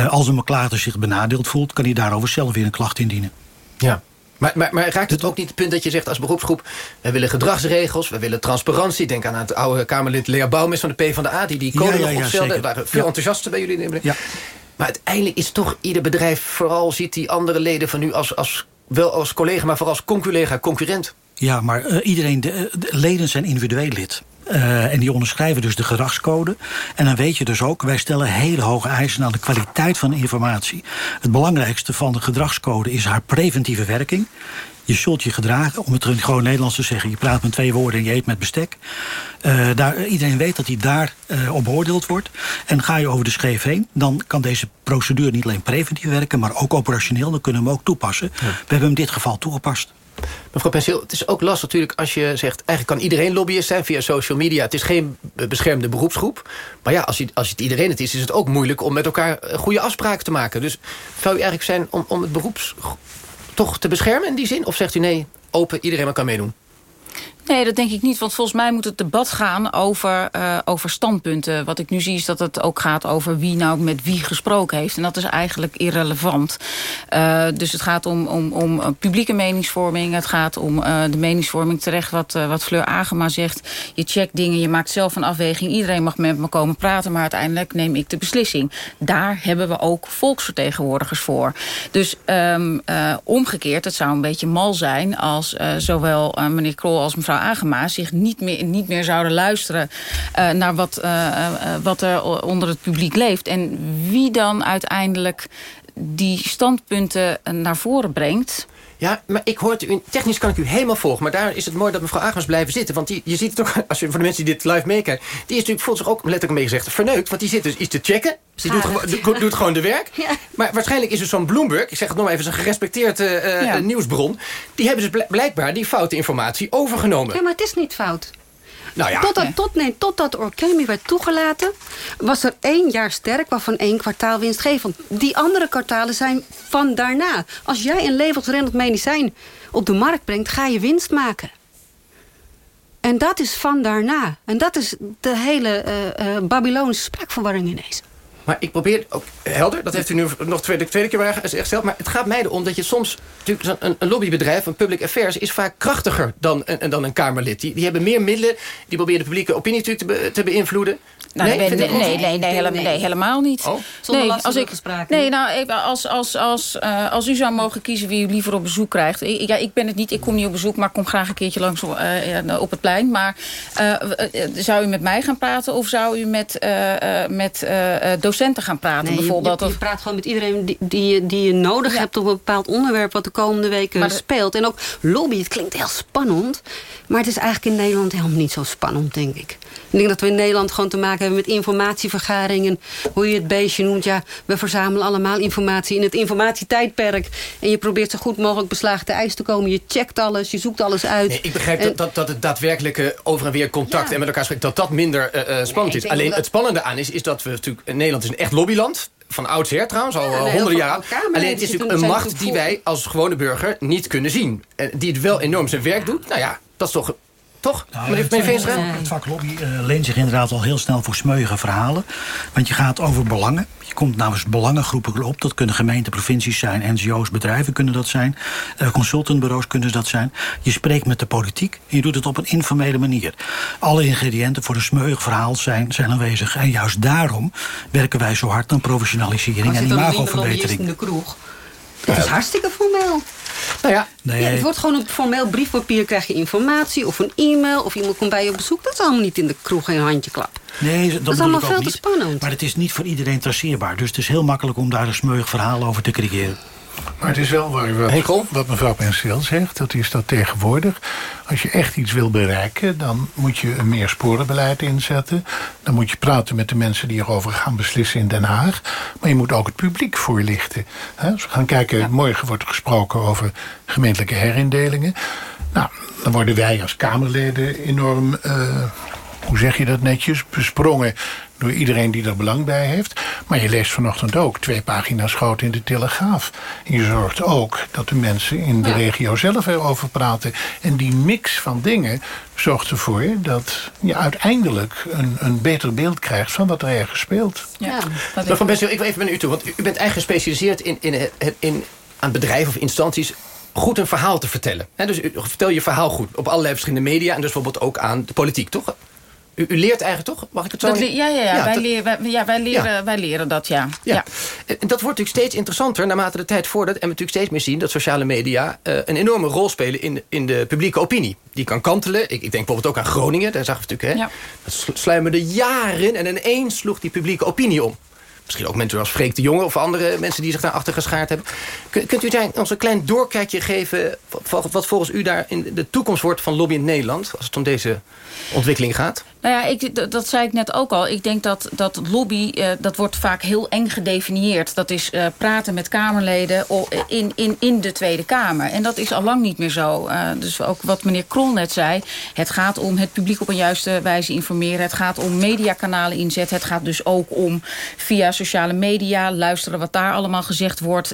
Als een beklaagde zich benadeeld voelt... kan hij daarover zelf weer een klacht indienen. Ja. Maar, maar, maar raakt het ook niet het punt dat je zegt als beroepsgroep... wij willen gedragsregels, we willen transparantie. Denk aan het oude Kamerlid Lea Bouwmes van de PvdA... die die code Ja, ja, nog opstelde. waren veel Ja. enthousiasten bij jullie. neem ik. Ja. Maar uiteindelijk is toch ieder bedrijf... vooral ziet die andere leden van u als, als, wel als collega... maar vooral als conculega, concurrent. Ja, maar eh, iedereen, de, de leden zijn individueel lid. Eh, en die onderschrijven dus de gedragscode. En dan weet je dus ook, wij stellen hele hoge eisen aan de kwaliteit van de informatie. Het belangrijkste van de gedragscode is haar preventieve werking. Je zult je gedragen, om het in gewoon Nederlands te zeggen. Je praat met twee woorden en je eet met bestek. Eh, daar, iedereen weet dat hij daar eh, op beoordeeld wordt. En ga je over de scheef heen, dan kan deze procedure niet alleen preventief werken... maar ook operationeel, dan kunnen we hem ook toepassen. We hebben hem in dit geval toegepast. Mevrouw Penseel, het is ook lastig natuurlijk als je zegt... eigenlijk kan iedereen lobbyist zijn via social media. Het is geen be- beschermde beroepsgroep. Maar ja, als, je, als het iedereen het is... is het ook moeilijk om met elkaar eh, goede afspraken te maken. Dus zou u eigenlijk zijn om, om het beroeps toch te beschermen in die zin? Of zegt u nee, open, iedereen maar kan meedoen? Nee, dat denk ik niet. Want volgens mij moet het debat gaan over, eh, over standpunten. Wat ik nu zie is dat het ook gaat over wie nou met wie gesproken heeft. En dat is eigenlijk irrelevant. Eh, dus het gaat om, om, om eh, publieke meningsvorming. Het gaat om eh, de meningsvorming terecht wat, wat Fleur Agema zegt. Je checkt dingen, je maakt zelf een afweging. Iedereen mag met me komen praten, maar uiteindelijk neem ik de beslissing. Daar hebben we ook volksvertegenwoordigers voor. Dus eh, omgekeerd, het zou een beetje mal zijn... als zowel meneer Krol als mevrouw Agema zich niet meer, niet meer zouden luisteren... eh, naar wat, eh, eh, wat er onder het publiek leeft. En wie dan uiteindelijk die standpunten naar voren brengt... Ja, maar ik hoor het u, technisch kan ik u helemaal volgen. Maar daar is het mooi dat mevrouw Agers blijven zitten. Want die, je ziet het ook, [LAUGHS] als je, voor de mensen die dit live meekijken... die is natuurlijk, voelt zich ook letterlijk beetje gezegd verneukt. Want die zit dus iets te checken. Dus die doet, Zalig. gewoon- doet gewoon de werk. [LAUGHS] Maar waarschijnlijk is er zo'n Bloomberg... ik zeg het nog maar even, is een gerespecteerd eh, eh, Ja. nieuwsbron... die hebben bl- blijkbaar die foute informatie overgenomen. Ja, maar het is niet fout. Nou ja. Totdat, tot, nee, totdat Orkemi werd toegelaten, was er één jaar sterk, waarvan één kwartaal winstgevend. Die andere kwartalen zijn van daarna. Als jij een levensreddend medicijn op de markt brengt, ga je winst maken. En dat is van daarna. En dat is de hele eh eh Babylonische spraakverwarring ineens. Maar ik probeer, ook helder, dat heeft u nu nog tweede, tweede keer gesteld... maar het gaat mij erom dat je soms... natuurlijk een, een lobbybedrijf, een public affairs... is vaak krachtiger dan, een, dan een Kamerlid. Die, die hebben meer middelen, die proberen de publieke opinie natuurlijk te, te beïnvloeden. Nou, nee, nee, nee, nee, nee, helemaal, nee, helemaal niet. Oh. nee, als ik, nee, nou, als, als, als, uh, als u zou mogen kiezen wie u liever op bezoek krijgt. Ik, ja, ik ben het niet, ik kom niet op bezoek, maar ik kom graag een keertje langs uh, op het plein. Maar uh, zou u met mij gaan praten of zou u met, met docenten gaan praten nee, bijvoorbeeld? Je, je, je praat gewoon met iedereen die, die, die je nodig ja. hebt op een bepaald onderwerp wat de komende weken maar speelt. En ook lobby, het klinkt heel spannend. Maar het is eigenlijk in Nederland helemaal niet zo spannend, denk ik. Ik denk dat we in Nederland gewoon te maken hebben met informatievergaringen. Hoe je het beestje noemt. Ja, we verzamelen allemaal informatie in het informatietijdperk. En je probeert zo goed mogelijk beslagen te ijs te komen. Je checkt alles, je zoekt alles uit. Nee, ik begrijp en, dat, dat, dat het daadwerkelijke over en weer contact... Ja. en met elkaar spreken, dat dat minder uh, spannend nee, is. Alleen dat... het spannende aan is, is dat we natuurlijk... Nederland is een echt lobbyland van oudsher trouwens, al ja, nee, honderden jaar. Alleen het is natuurlijk een macht die wij als gewone burger niet kunnen zien. En die het wel enorm zijn werk doet. Nou ja, dat is toch toch? Nou, meneer, meneer Veenstra? Het vak lobby uh, leent zich inderdaad al heel snel voor smeuïge verhalen. Want je gaat over belangen. Je komt namens belangengroepen op. Dat kunnen gemeenten, provincies zijn, NGO's, bedrijven kunnen dat zijn. Uh, consultantbureaus kunnen dat zijn. Je spreekt met de politiek en je doet het op een informele manier. Alle ingrediënten voor een smeuïg verhaal zijn, zijn aanwezig. En juist daarom werken wij zo hard aan professionalisering en imagoverbetering. in de kroeg. Het is hartstikke formeel. Nou ja, nee. ja, het wordt gewoon op formeel briefpapier krijg je informatie of een e-mail of iemand komt bij je op bezoek. Dat is allemaal niet in de kroeg een handjeklap. Nee, dat, dat is allemaal veel niet. te spannend. Maar het is niet voor iedereen traceerbaar. Dus het is heel makkelijk om daar een smeuig verhaal over te creëren. Maar het is wel waar wat, wat mevrouw Penseel zegt. Dat is dat tegenwoordig, als je echt iets wil bereiken... dan moet je een meersporenbeleid inzetten. Dan moet je praten met de mensen die erover gaan beslissen in Den Haag. Maar je moet ook het publiek voorlichten. Als we gaan kijken, ja. morgen wordt er gesproken over gemeentelijke herindelingen. Nou, dan worden wij als Kamerleden enorm... Uh, hoe zeg je dat netjes, besprongen door iedereen die er belang bij heeft. Maar je leest vanochtend ook twee pagina's groot in de Telegraaf. En je zorgt ook dat de mensen in de ja. regio zelf erover praten. En die mix van dingen zorgt ervoor dat je uiteindelijk een, een beter beeld krijgt van wat er ergens speelt. Ja, Bessel, ik wil even naar u toe, want u bent eigenlijk gespecialiseerd in, in, in, in aan bedrijven of instanties goed een verhaal te vertellen. He, dus u, vertel je verhaal goed op allerlei verschillende media... en dus bijvoorbeeld ook aan de politiek, toch? U, u, leert eigenlijk toch? Mag ik het zo dat ja, ja, ja, ja, wij, dat, leren, wij, ja, wij, leren, ja. wij leren dat, ja. ja. En dat wordt natuurlijk steeds interessanter naarmate de tijd vordert. En we natuurlijk steeds meer zien dat sociale media uh, een enorme rol spelen in, in de publieke opinie. Die kan kantelen. Ik, ik denk bijvoorbeeld ook aan Groningen. Daar zagen we natuurlijk, hè. Dat sluimerde jaren en ineens sloeg die publieke opinie om. Misschien ook mensen als Freek de Jonge of andere mensen die zich daarachter geschaard hebben. Kunt u daar ons een klein doorkijkje geven... wat volgens u daar in de toekomst wordt van lobby in Nederland... als het om deze ontwikkeling gaat? Nou ja, ik, dat zei ik net ook al. Ik denk dat, dat lobby, uh, dat wordt vaak heel eng gedefinieerd. Dat is uh, praten met Kamerleden in, in, in de Tweede Kamer. En dat is al lang niet meer zo. Uh, dus ook wat meneer Krol net zei. Het gaat om het publiek op een juiste wijze informeren. Het gaat om mediakanalen inzetten. Het gaat dus ook om via sociale media luisteren wat daar allemaal gezegd wordt...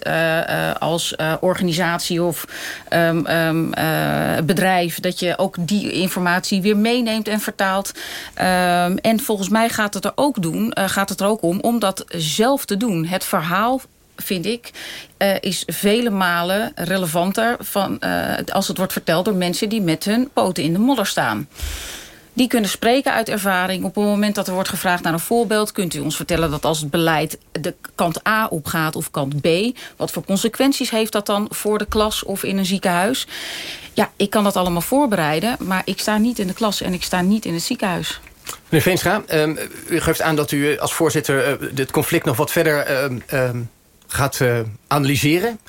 als organisatie of um, um, bedrijf. Dat je ook die informatie weer meeneemt en vertaalt... Um, en volgens mij gaat het er ook doen, uh, gaat het er ook om om dat zelf te doen. Het verhaal vind ik, uh, is vele malen relevanter van, uh, als het wordt verteld door mensen die met hun poten in de modder staan. Die kunnen spreken uit ervaring. Op het moment dat er wordt gevraagd naar een voorbeeld... kunt u ons vertellen dat als het beleid de kant A opgaat of kant B... wat voor consequenties heeft dat dan voor de klas of in een ziekenhuis? Ja, ik kan dat allemaal voorbereiden, maar ik sta niet in de klas... en ik sta niet in het ziekenhuis. Meneer Veenstra, um, u geeft aan dat u als voorzitter uh, dit conflict nog wat verder... Um, um, gaat uh, analyseren.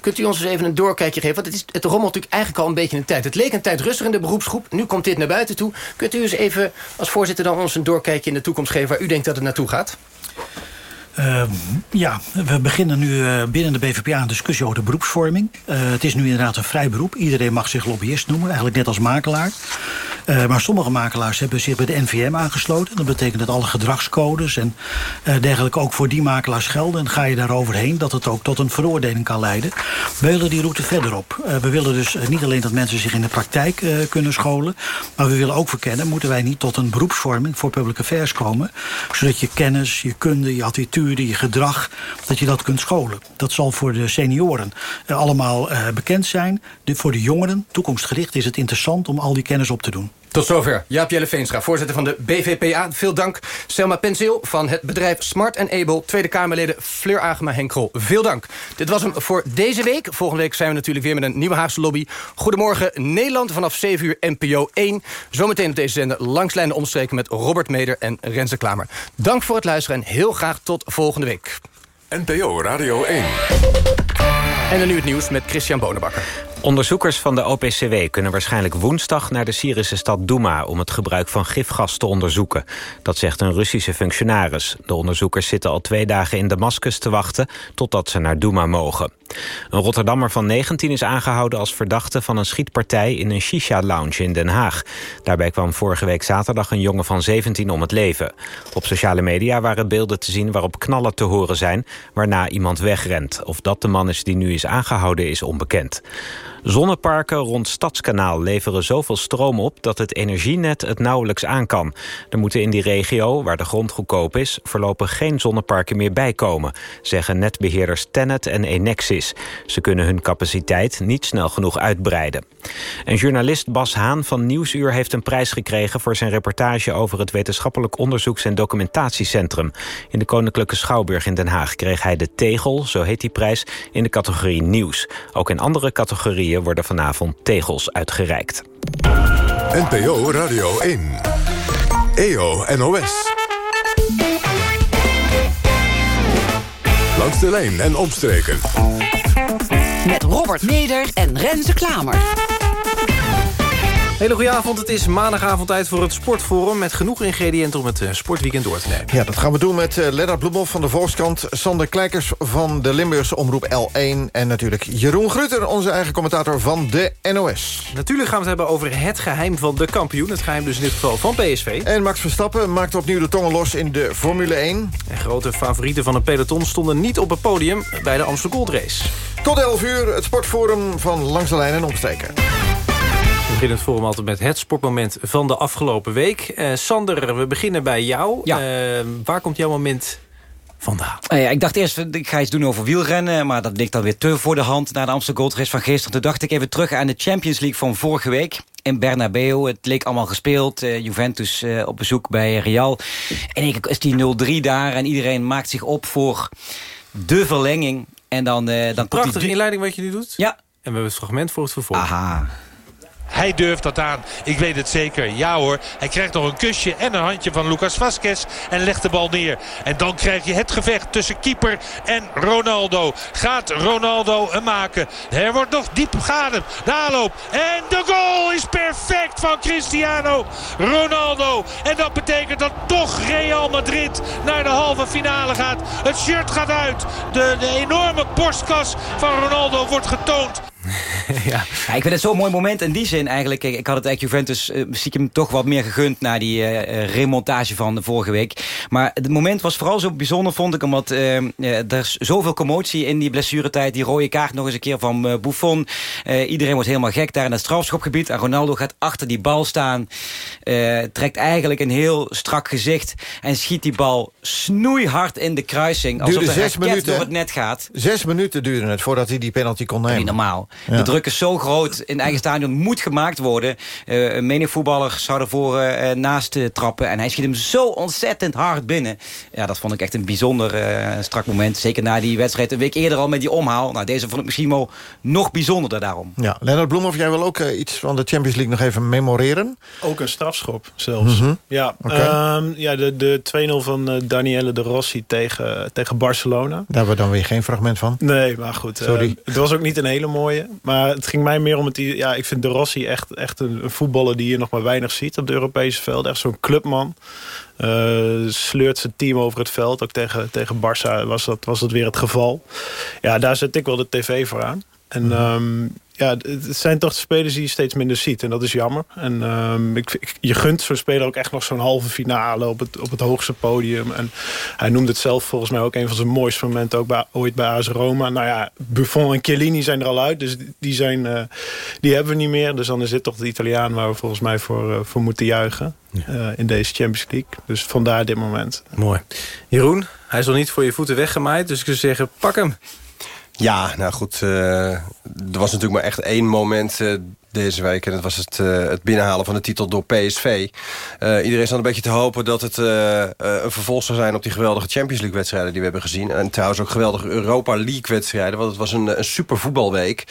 Kunt u ons eens even een doorkijkje geven? Want het, is, het rommelt natuurlijk eigenlijk al een beetje de tijd. Het leek een tijd rustig in de beroepsgroep. Nu komt dit naar buiten toe. Kunt u eens even als voorzitter dan ons een doorkijkje in de toekomst geven... waar u denkt dat het naartoe gaat? Uh, ja, we beginnen nu uh, binnen de BVPA een discussie over de beroepsvorming. Uh, het is nu inderdaad een vrij beroep. Iedereen mag zich lobbyist noemen, eigenlijk net als makelaar. Uh, maar sommige makelaars hebben zich bij de NVM aangesloten. Dat betekent dat alle gedragscodes en dergelijke ook voor die makelaars gelden. En ga je daar overheen, dat het ook tot een veroordeling kan leiden. We willen die route verder op. We willen dus niet alleen dat mensen zich in de praktijk kunnen scholen... maar we willen ook verkennen, moeten wij niet tot een beroepsvorming voor public affairs komen... zodat je kennis, je kunde, je attitude, gedrag, dat je dat kunt scholen. Dat zal voor de senioren allemaal bekend zijn. Voor de jongeren, toekomstgericht, is het interessant om al die kennis op te doen. Tot zover. Jaap Jelle Veenstra, voorzitter van de BVPA. Veel dank. Selma Penseel van het bedrijf Smart Able. Tweede Kamerleden Fleur Agema Henkrol. Veel dank. Dit was hem voor deze week. Volgende week zijn we natuurlijk weer met een nieuwe Haagse lobby. Goedemorgen Nederland vanaf 7 uur NPO 1. Zometeen op deze zender langslijnen omstreken met Robert Meder en Renze Klamer. Dank voor het luisteren en heel graag tot volgende week. NPO Radio 1. En dan nu het nieuws met Christian Bonenbakker. Onderzoekers van de OPCW kunnen waarschijnlijk woensdag naar de Syrische stad Douma om het gebruik van gifgas te onderzoeken. Dat zegt een Russische functionaris. De onderzoekers zitten al twee dagen in Damascus te wachten totdat ze naar Douma mogen. Een Rotterdammer van 19 is aangehouden als verdachte van een schietpartij in een shisha-lounge in Den Haag. Daarbij kwam vorige week zaterdag een jongen van 17 om het leven. Op sociale media waren beelden te zien waarop knallen te horen zijn, waarna iemand wegrent. Of dat de man is die nu is aangehouden is onbekend. Zonneparken rond Stadskanaal leveren zoveel stroom op... dat het energienet het nauwelijks aan kan. Er moeten in die regio, waar de grond goedkoop is... voorlopig geen zonneparken meer bijkomen... zeggen netbeheerders Tennet en Enexis. Ze kunnen hun capaciteit niet snel genoeg uitbreiden. En journalist Bas Haan van Nieuwsuur heeft een prijs gekregen... voor zijn reportage over het Wetenschappelijk Onderzoeks- en Documentatiecentrum. In de Koninklijke Schouwburg in Den Haag kreeg hij de Tegel, zo heet die prijs... in de categorie Nieuws. Ook in andere categorieën worden vanavond tegels uitgereikt. NPO Radio 1. EO NOS. Langs de lijn en opstreken. Met Robert Meder en Renze Klamer. Hele goede avond. Het is maandagavond tijd voor het Sportforum... met genoeg ingrediënten om het eh, sportweekend door te nemen. Ja, dat gaan we doen met uh, Lennart Bloemhoff van de Volkskrant... Sander Kleikers van de Limburgse Omroep L1... en natuurlijk Jeroen Grutter, onze eigen commentator van de NOS. Natuurlijk gaan we het hebben over het geheim van de kampioen. Het geheim dus in dit geval van PSV. En Max Verstappen maakt opnieuw de tongen los in de Formule 1. En grote favorieten van het peloton stonden niet op het podium... bij de Amsterdam Gold Race. Tot 11 uur, het Sportforum van Langs de Lijn en Omsteken. We beginnen het forum altijd met het sportmoment van de afgelopen week. Uh, Sander, we beginnen bij jou. Ja. Uh, waar komt jouw moment vandaan? Uh, ja, ik dacht eerst, ik ga iets doen over wielrennen... maar dat ligt dan weer te voor de hand na de Amsterdam Gold Race van gisteren. Toen dacht ik even terug aan de Champions League van vorige week in Bernabeu. Het leek allemaal gespeeld. Uh, Juventus uh, op bezoek bij Real. En ik is die 0-3 daar en iedereen maakt zich op voor de verlenging. En dan, uh, dan Prachtige die... inleiding wat je nu doet. Ja. En we hebben het fragment voor het vervolg. Aha. Hij durft dat aan. Ik weet het zeker. Ja hoor. Hij krijgt nog een kusje en een handje van Lucas Vasquez. En legt de bal neer. En dan krijg je het gevecht tussen keeper en Ronaldo. Gaat Ronaldo hem maken. Er wordt nog diep geademd. De aanloop. En de goal is perfect van Cristiano Ronaldo. En dat betekent dat toch Real Madrid naar de halve finale gaat. Het shirt gaat uit. De, de enorme borstkas van Ronaldo wordt getoond. [LAUGHS] ja. ja. ik vind het zo'n mooi moment in die zin eigenlijk. Ik, ik had het eigenlijk Juventus uh, stiekem toch wat meer gegund... na die uh, remontage van de vorige week. Maar het moment was vooral zo bijzonder, vond ik... omdat uh, er is zoveel commotie in die blessuretijd. Die rode kaart nog eens een keer van Buffon. iedereen wordt helemaal gek daar in het strafschopgebied. En Ronaldo gaat achter die bal staan. trekt eigenlijk een heel strak gezicht... en schiet die bal snoeihard in de kruising. Alsof Duurde de zes minuten, door het net gaat. Zes minuten duurde het voordat hij die penalty kon nemen. Niet normaal. Ja. De druk is zo groot in eigen stadion. Moet gemaakt worden. Uh, een menig voetballer zou ervoor uh, naast uh, trappen. En hij schiet hem zo ontzettend hard binnen. Ja, dat vond ik echt een bijzonder strak moment. Zeker na die wedstrijd een week eerder al met die omhaal. Nou, deze vond ik misschien wel nog bijzonderder daarom. Ja, Lennart Bloemhoff, jij wil ook iets van de Champions League nog even memoreren? Ook een strafschop zelfs. Mm -hmm. Ja, okay. um, ja, de, de 2-0 van Daniele de Rossi tegen, tegen Barcelona. Daar hebben we dan weer geen fragment van. Nee, maar goed. Sorry. het was ook niet een hele mooie. Maar het ging mij meer om het... Ja, ik vind De Rossi echt, echt een, een voetballer die je nog maar weinig ziet op de Europese veld. Echt zo'n clubman. Uh, sleurt zijn team over het veld. Ook tegen, tegen Barça was dat, was dat weer het geval. Ja, daar zet ik wel de tv voor aan. En um, ja, het zijn toch de spelers die je steeds minder ziet. En dat is jammer. En ehm, ik, ik- je gunt zo'n speler ook echt nog zo'n halve finale op het, op het hoogste podium. En hij noemde het zelf volgens mij ook een van zijn mooiste momenten ook bij, ooit bij AS Roma. Nou ja, Buffon en Chiellini zijn er al uit. Dus die, zijn, eh, die hebben we niet meer. Dus dan is dit toch de Italiaan waar we volgens mij voor, eh, voor moeten juichen. eh, in deze Champions League. Dus vandaar dit moment. Mooi. Jeroen, hij is nog niet voor je voeten weggemaaid. Dus ik zou zeggen, pak hem. Ja, nou goed. eh, er was natuurlijk maar echt één moment eh, deze week. En dat was het, eh, het binnenhalen van de titel door PSV. Eh, iedereen zat een beetje te hopen dat het eh, een vervolg zou zijn... op die geweldige Champions League wedstrijden die we hebben gezien. En trouwens ook geweldige Europa League wedstrijden. Want het was een, een super voetbalweek.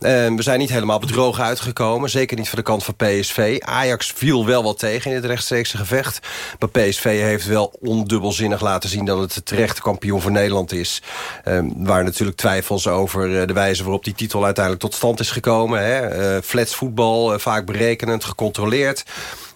En we zijn niet helemaal bedrogen uitgekomen. Zeker niet van de kant van PSV. Ajax viel wel wat tegen in het rechtstreekse gevecht. Maar PSV heeft wel ondubbelzinnig laten zien... dat het de terechte kampioen voor Nederland is. Er waren natuurlijk twijfels over de wijze waarop die titel uiteindelijk tot stand is gekomen. Hè. Flats-voetbal, eh, vaak berekenend, gecontroleerd.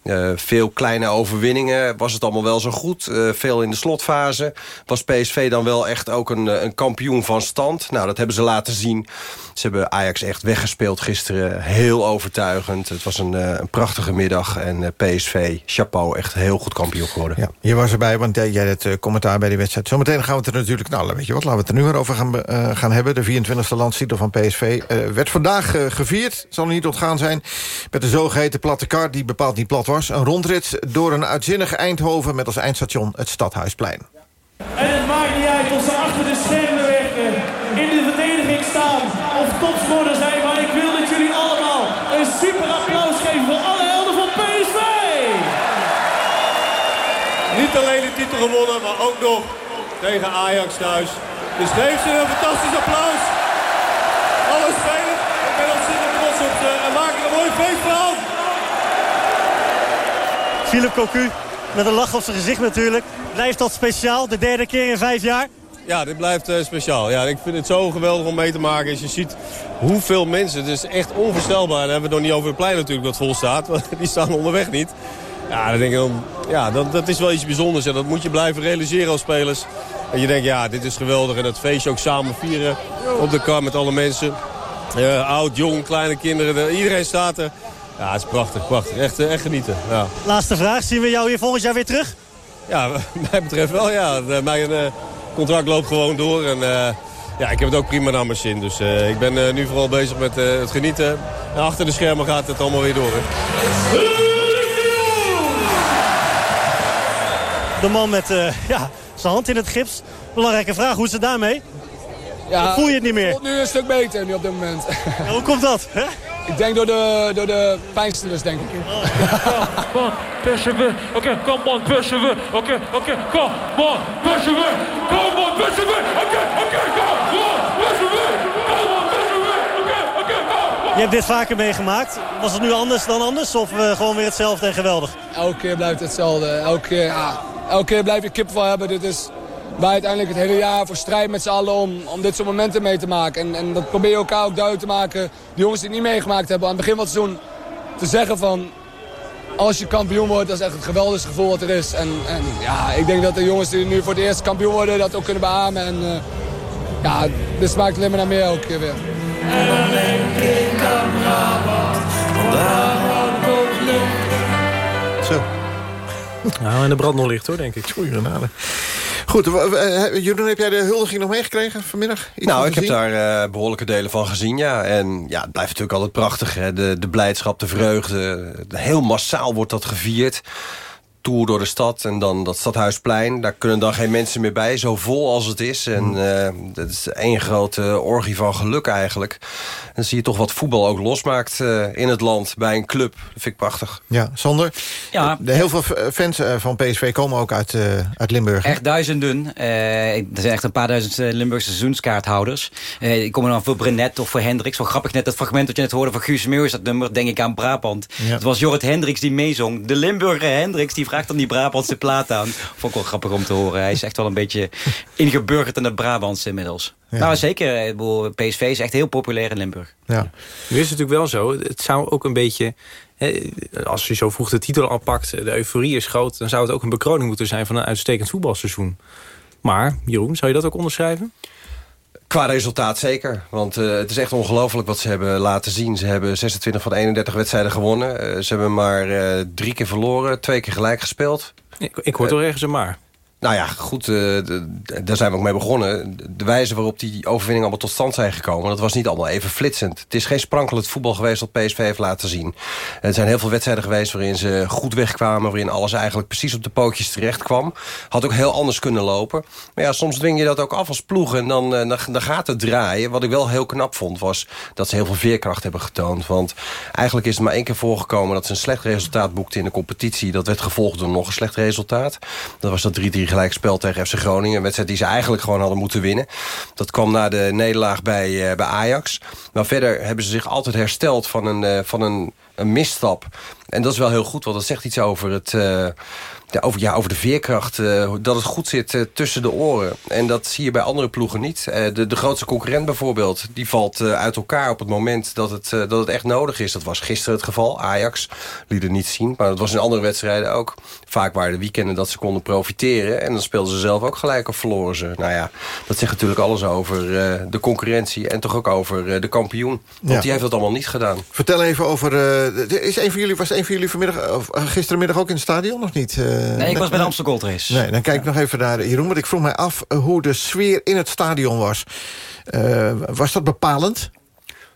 Eh, veel kleine overwinningen. Was het allemaal wel zo goed? Eh, veel in de slotfase. Was PSV dan wel echt ook een, eh, een kampioen van stand? Nou, dat hebben ze laten zien. Ze hebben Ajax echt weggespeeld gisteren. Heel overtuigend. Het was een, een prachtige middag. En PSV, chapeau, echt heel goed kampioen geworden. Ja, je was erbij, want jij had het commentaar bij die wedstrijd. Zometeen gaan we het er natuurlijk... Nou, weet je wat, laten we het er nu maar over gaan, gaan hebben. De 24e landstitel van PSV werd vandaag gevierd. Zal er niet ontgaan zijn. Met de zogeheten platte kar, die bepaald niet plat was. Een rondrit door een uitzinnige Eindhoven... met als eindstation het Stadhuisplein. En het maakt niet uit of ze achter de schermen werken, in de verdediging staan of topscorer zijn. Maar ik wil dat jullie allemaal een super applaus geven voor alle helden van PSV. Niet alleen de titel gewonnen, maar ook nog tegen Ajax thuis. Dus geef ze een fantastisch applaus. Alle spelers, ik ben ontzettend trots op ze en maak er een mooi feest van. Philip Cocu, met een lach op zijn gezicht natuurlijk. Blijft dat speciaal, de derde keer in vijf jaar? Ja, dit blijft eh, speciaal. Ja, ik vind het zo geweldig om mee te maken. Als je ziet hoeveel mensen, het is echt onvoorstelbaar. Dan hebben we het nog niet over het plein natuurlijk dat vol staat. [LAUGHS] Want die staan onderweg niet. Ja, dan denk ik ja dat, dat is wel iets bijzonders. En dat moet je blijven realiseren als spelers. En je denkt, ja, dit is geweldig. En dat feestje ook samen vieren op de kar met alle mensen. Eh, oud, jong, kleine kinderen. de- iedereen staat er. Ja, het is prachtig, prachtig. Echt, eh, echt genieten. Ja. Laatste vraag, zien we jou hier volgend jaar weer terug? Ja, wat [LAUGHS] mij betreft wel, ja. De- Mijn eh, contract loopt gewoon door. En eh, ja, ik heb het ook prima naar mijn zin. Dus eh, ik ben eh, nu vooral bezig met eh, het genieten. En achter de schermen gaat het allemaal weer door. Hè. De man met eh, ja, zijn hand in het gips. Belangrijke vraag, hoe is het daarmee? Ja, voel je het niet meer? voelt nu een stuk beter nu op dit moment. hoe komt dat? Hè? Ik denk door de, door de pijnstillers, denk ik. On, persevere. Okay, come on. Okay, okay, come on, persevere. Come on, persevere. Okay, okay, come on, persevere. Come on, persevere. Okay, okay, come on. Je hebt dit vaker meegemaakt. Was het nu anders dan anders? Of eh, gewoon weer hetzelfde en geweldig? Elke keer blijft het hetzelfde. Elke keer, ja, elke keer blijf je kipvel hebben. Dit is je uiteindelijk het hele jaar voor strijd met z'n allen om, om dit soort momenten mee te maken. En, en dat probeer je elkaar ook duidelijk te maken. De jongens die het niet meegemaakt hebben aan het begin van het seizoen. Te zeggen van, als je kampioen wordt, dat is echt het geweldigste gevoel wat er is. En, en ja, ik denk dat de jongens die nu voor het eerst kampioen worden, dat ook kunnen beamen. En uh, ja, dit smaakt alleen maar naar meer elke keer weer. En dan ik aan Brabant. Zo. Nou, en de brand nog licht hoor, denk ik. Goeie genade. Goed, eh, Jeroen, heb jij de huldiging nog meegekregen vanmiddag? Iets nou, ik heb daar eh, behoorlijke delen van gezien, ja. En ja, het blijft natuurlijk altijd prachtig, hè. De, de blijdschap, de vreugde. Heel massaal wordt dat gevierd. Tour door de stad en dan dat Stadhuisplein. Daar kunnen dan geen mensen meer bij, zo vol als het is. En uh, dat is één grote orgie van geluk eigenlijk. En dan zie je toch wat voetbal ook losmaakt uh, in het land bij een club. Dat vind ik prachtig. Ja, Sander? Ja. De, heel veel fans van PSV komen ook uit, uh, uit Limburg. Echt duizenden. Uh, er zijn echt een paar duizend Limburgse seizoenskaarthouders. Uh, ik kom er dan voor Brenet of voor Hendricks. Wel grappig net dat fragment dat je net hoorde van Guus Meeuwis. Dat nummer denk ik aan Brabant. Ja. Het was Jorrit Hendricks die meezong. De Limburger Hendricks die vraagt dan die Brabantse plaat aan. Vond ik wel grappig om te horen. Hij is echt wel een beetje ingeburgerd in het Brabantse inmiddels. Ja. Nou zeker, PSV is echt heel populair in Limburg. Ja. Nu is het natuurlijk wel zo, het zou ook een beetje... Hè, als je zo vroeg de titel al pakt, de euforie is groot... dan zou het ook een bekroning moeten zijn van een uitstekend voetbalseizoen. Maar, Jeroen, zou je dat ook onderschrijven? Qua resultaat zeker. Want uh, het is echt ongelooflijk wat ze hebben laten zien. Ze hebben 26 van 31 wedstrijden gewonnen. Uh, ze hebben maar uh, drie keer verloren, twee keer gelijk gespeeld. Ik, ik hoor toch ergens een maar. Nou ja, goed, uh, daar zijn we ook mee begonnen. De wijze waarop die overwinningen allemaal tot stand zijn gekomen... dat was niet allemaal even flitsend. Het is geen sprankelend voetbal geweest dat PSV heeft laten zien. Er zijn heel veel wedstrijden geweest waarin ze goed wegkwamen... waarin alles eigenlijk precies op de pootjes terecht kwam. Had ook heel anders kunnen lopen. Maar ja, soms dwing je dat ook af als ploeg en dan, uh, dan gaat het draaien. Wat ik wel heel knap vond, was dat ze heel veel veerkracht hebben getoond. Want eigenlijk is het maar één keer voorgekomen... dat ze een slecht resultaat boekten in de competitie. Dat werd gevolgd door nog een slecht resultaat. Dat was dat 3-3 gelijkspel tegen FC Groningen. Een wedstrijd die ze eigenlijk gewoon hadden moeten winnen. Dat kwam na de nederlaag bij, uh, bij Ajax. Maar verder hebben ze zich altijd hersteld van een, uh, van een, een misstap. En dat is wel heel goed, want dat zegt iets over het... Ja, over, ja, over de veerkracht, uh, dat het goed zit uh, tussen de oren. En dat zie je bij andere ploegen niet. Uh, de, de grootste concurrent bijvoorbeeld, die valt uit elkaar op het moment dat het, dat het echt nodig is. Dat was gisteren het geval, Ajax liet het niet zien. Maar dat was in andere wedstrijden ook. Vaak waren de weekenden dat ze konden profiteren. En dan speelden ze zelf ook gelijk of verloren ze. Nou ja, dat zegt natuurlijk alles over de concurrentie. En toch ook over de kampioen. Want ja. die heeft dat allemaal niet gedaan. Vertel even over... is een van jullie, was een van jullie vanmiddag, of, gisterenmiddag ook in het stadion of niet? Nee, ik was bij de Amsterdam Gold Race. Nee, dan kijk ik nog even naar Jeroen. Want ik vroeg mij af hoe de sfeer in het stadion was. Uh, was dat bepalend?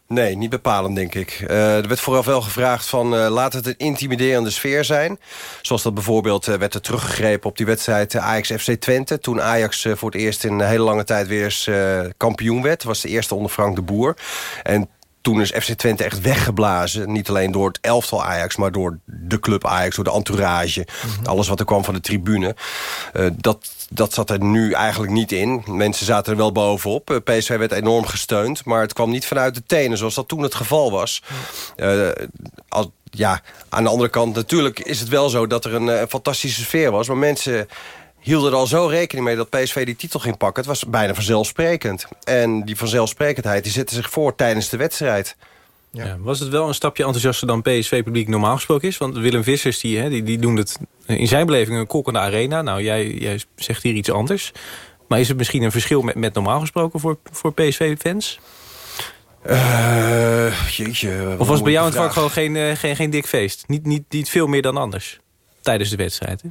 Nee, niet bepalend, denk ik. Uh, er werd vooral wel gevraagd van uh, laat het een intimiderende sfeer zijn. Zoals dat bijvoorbeeld uh, werd er teruggegrepen op die wedstrijd Ajax-FC Twente. Toen Ajax voor het eerst in een hele lange tijd weer eens kampioen werd. was de eerste onder Frank de Boer. En toen is FC Twente echt weggeblazen. Niet alleen door het elftal Ajax, maar door de club Ajax, door de entourage. Mm -hmm. Alles wat er kwam van de tribune. Uh, dat, dat zat er nu eigenlijk niet in. Mensen zaten er wel bovenop. Uh, PSV werd enorm gesteund, maar het kwam niet vanuit de tenen... zoals dat toen het geval was. Uh, als, ja, aan de andere kant, natuurlijk is het wel zo... dat er een, een fantastische sfeer was, maar mensen hielden er al zo rekening mee dat PSV die titel ging pakken. Het was bijna vanzelfsprekend. En die vanzelfsprekendheid die zette zich voor tijdens de wedstrijd. Ja. Ja, was het wel een stapje enthousiaster dan PSV-publiek normaal gesproken is? Want Willem Vissers die, hè, die, die doen het in zijn beleving een kok in de arena. Nou, jij, jij zegt hier iets anders. Maar is het misschien een verschil met, met normaal gesproken voor, voor PSV-fans? Uh, jeetje. Of was bij jou in het vak gewoon geen, uh, geen, geen dik feest? Niet, niet, niet veel meer dan anders? Tijdens de wedstrijd, hè?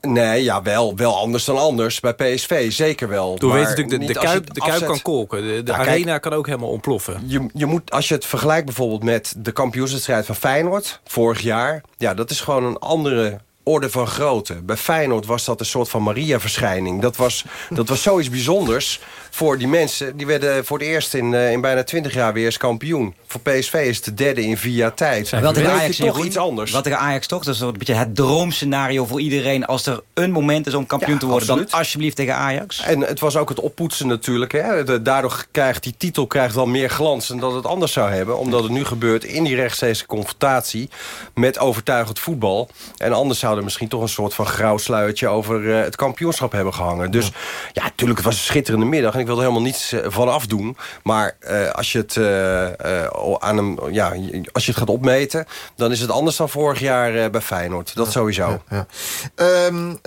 Nee, ja, wel, wel anders dan anders. Bij PSV zeker wel. Toen weet natuurlijk, de, de Kuip, de Kuip kan kolken. De, de ja, Arena kijk, kan ook helemaal ontploffen. Je, je moet, als je het vergelijkt bijvoorbeeld met de kampioenswedstrijd van Feyenoord... vorig jaar, ja, dat is gewoon een andere orde van grootte. Bij Feyenoord was dat een soort van Maria-verschijning. Dat was, dat was zoiets bijzonders voor die mensen. Die werden voor het eerst in, uh, in bijna twintig jaar weer eens kampioen. Voor PSV is het de derde in vier jaar tijd. Wel tegen Ajax toch iets anders. Wat tegen Ajax toch? Dat is een beetje het droomscenario voor iedereen. Als er een moment is om kampioen ja, te worden, absoluut. dan alsjeblieft tegen Ajax. En het was ook het oppoetsen natuurlijk. Hè. De, daardoor krijgt die titel krijgt dan meer glans dan dat het anders zou hebben. Omdat het nu gebeurt in die rechtstreekse confrontatie met overtuigend voetbal. En anders zou er misschien toch een soort van grauw sluitje over uh, het kampioenschap hebben gehangen. Dus ja, natuurlijk, het was een schitterende middag. En ik wilde helemaal niets van afdoen. Maar uh, als je het uh, aan hem, ja, als je het gaat opmeten, dan is het anders dan vorig jaar bij Feyenoord. Dat ja, sowieso. Ja, ja. Um,